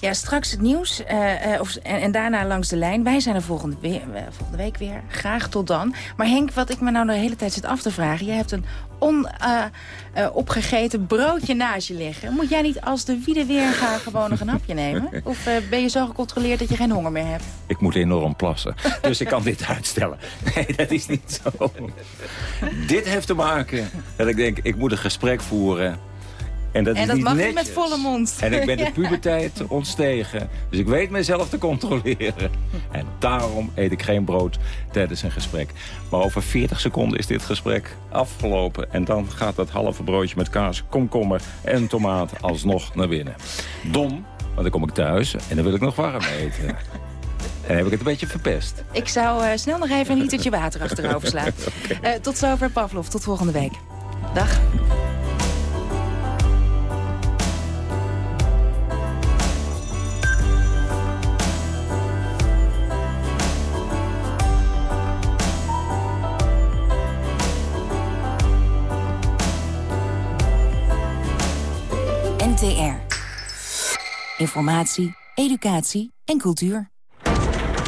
ja, straks het nieuws uh, uh, of, en, en, daarna langs de lijn. Wij zijn er volgende, weer, uh, volgende week weer. Graag tot dan. Maar Henk, wat ik me nou de hele tijd zit af te vragen... jij hebt een onopgegeten broodje naast je liggen. Moet jij niet als de wiede weer gaan gewoon nog een hapje nemen? Of ben je zo gecontroleerd dat je geen honger meer hebt? Ik moet enorm plassen, dus ik kan dit uitstellen. Nee, dat is niet zo. dit heeft te maken dat ik denk, ik moet een gesprek voeren... En dat, en is dat niet mag netjes. met volle mond. En ik ben de puberteit ontstegen. Dus ik weet mezelf te controleren. En daarom eet ik geen brood tijdens een gesprek. Maar over 40 seconden is dit gesprek afgelopen. En dan gaat dat halve broodje met kaas, komkommer en tomaat alsnog naar binnen. Dom, want dan kom ik thuis en dan wil ik nog warm eten. Dan heb ik het een beetje verpest. Ik zou eh, snel nog even een litertje water achterover slaan. Eh, tot zover Pavlov, tot volgende week. Dag. Informatie, educatie en cultuur.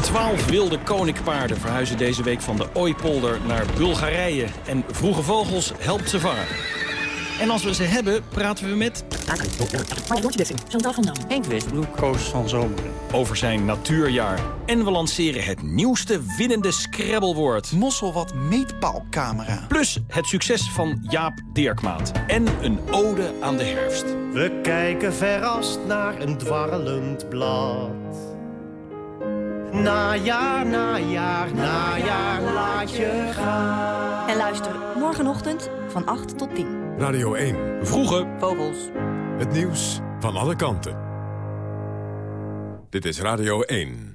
Twaalf wilde koninkpaarden verhuizen deze week van de Ooipolder naar Bulgarije. En Vroege Vogels helpt ze vangen. En als we ze hebben, praten we met... Chantal van Dam. Henk Westbroek. Koos van Zomeren. Over zijn natuurjaar. En we lanceren het nieuwste winnende Scrabblewoord. Mosselwat meetpaalcamera. Plus het succes van Jaap Dirkmaat. En een ode aan de herfst. We kijken verrast naar een dwarrelend blad. Najaar, najaar, najaar, laat je gaan. En luister morgenochtend van 8 tot 10. Radio 1. Vroege Vogels. Het nieuws van alle kanten. Dit is Radio 1.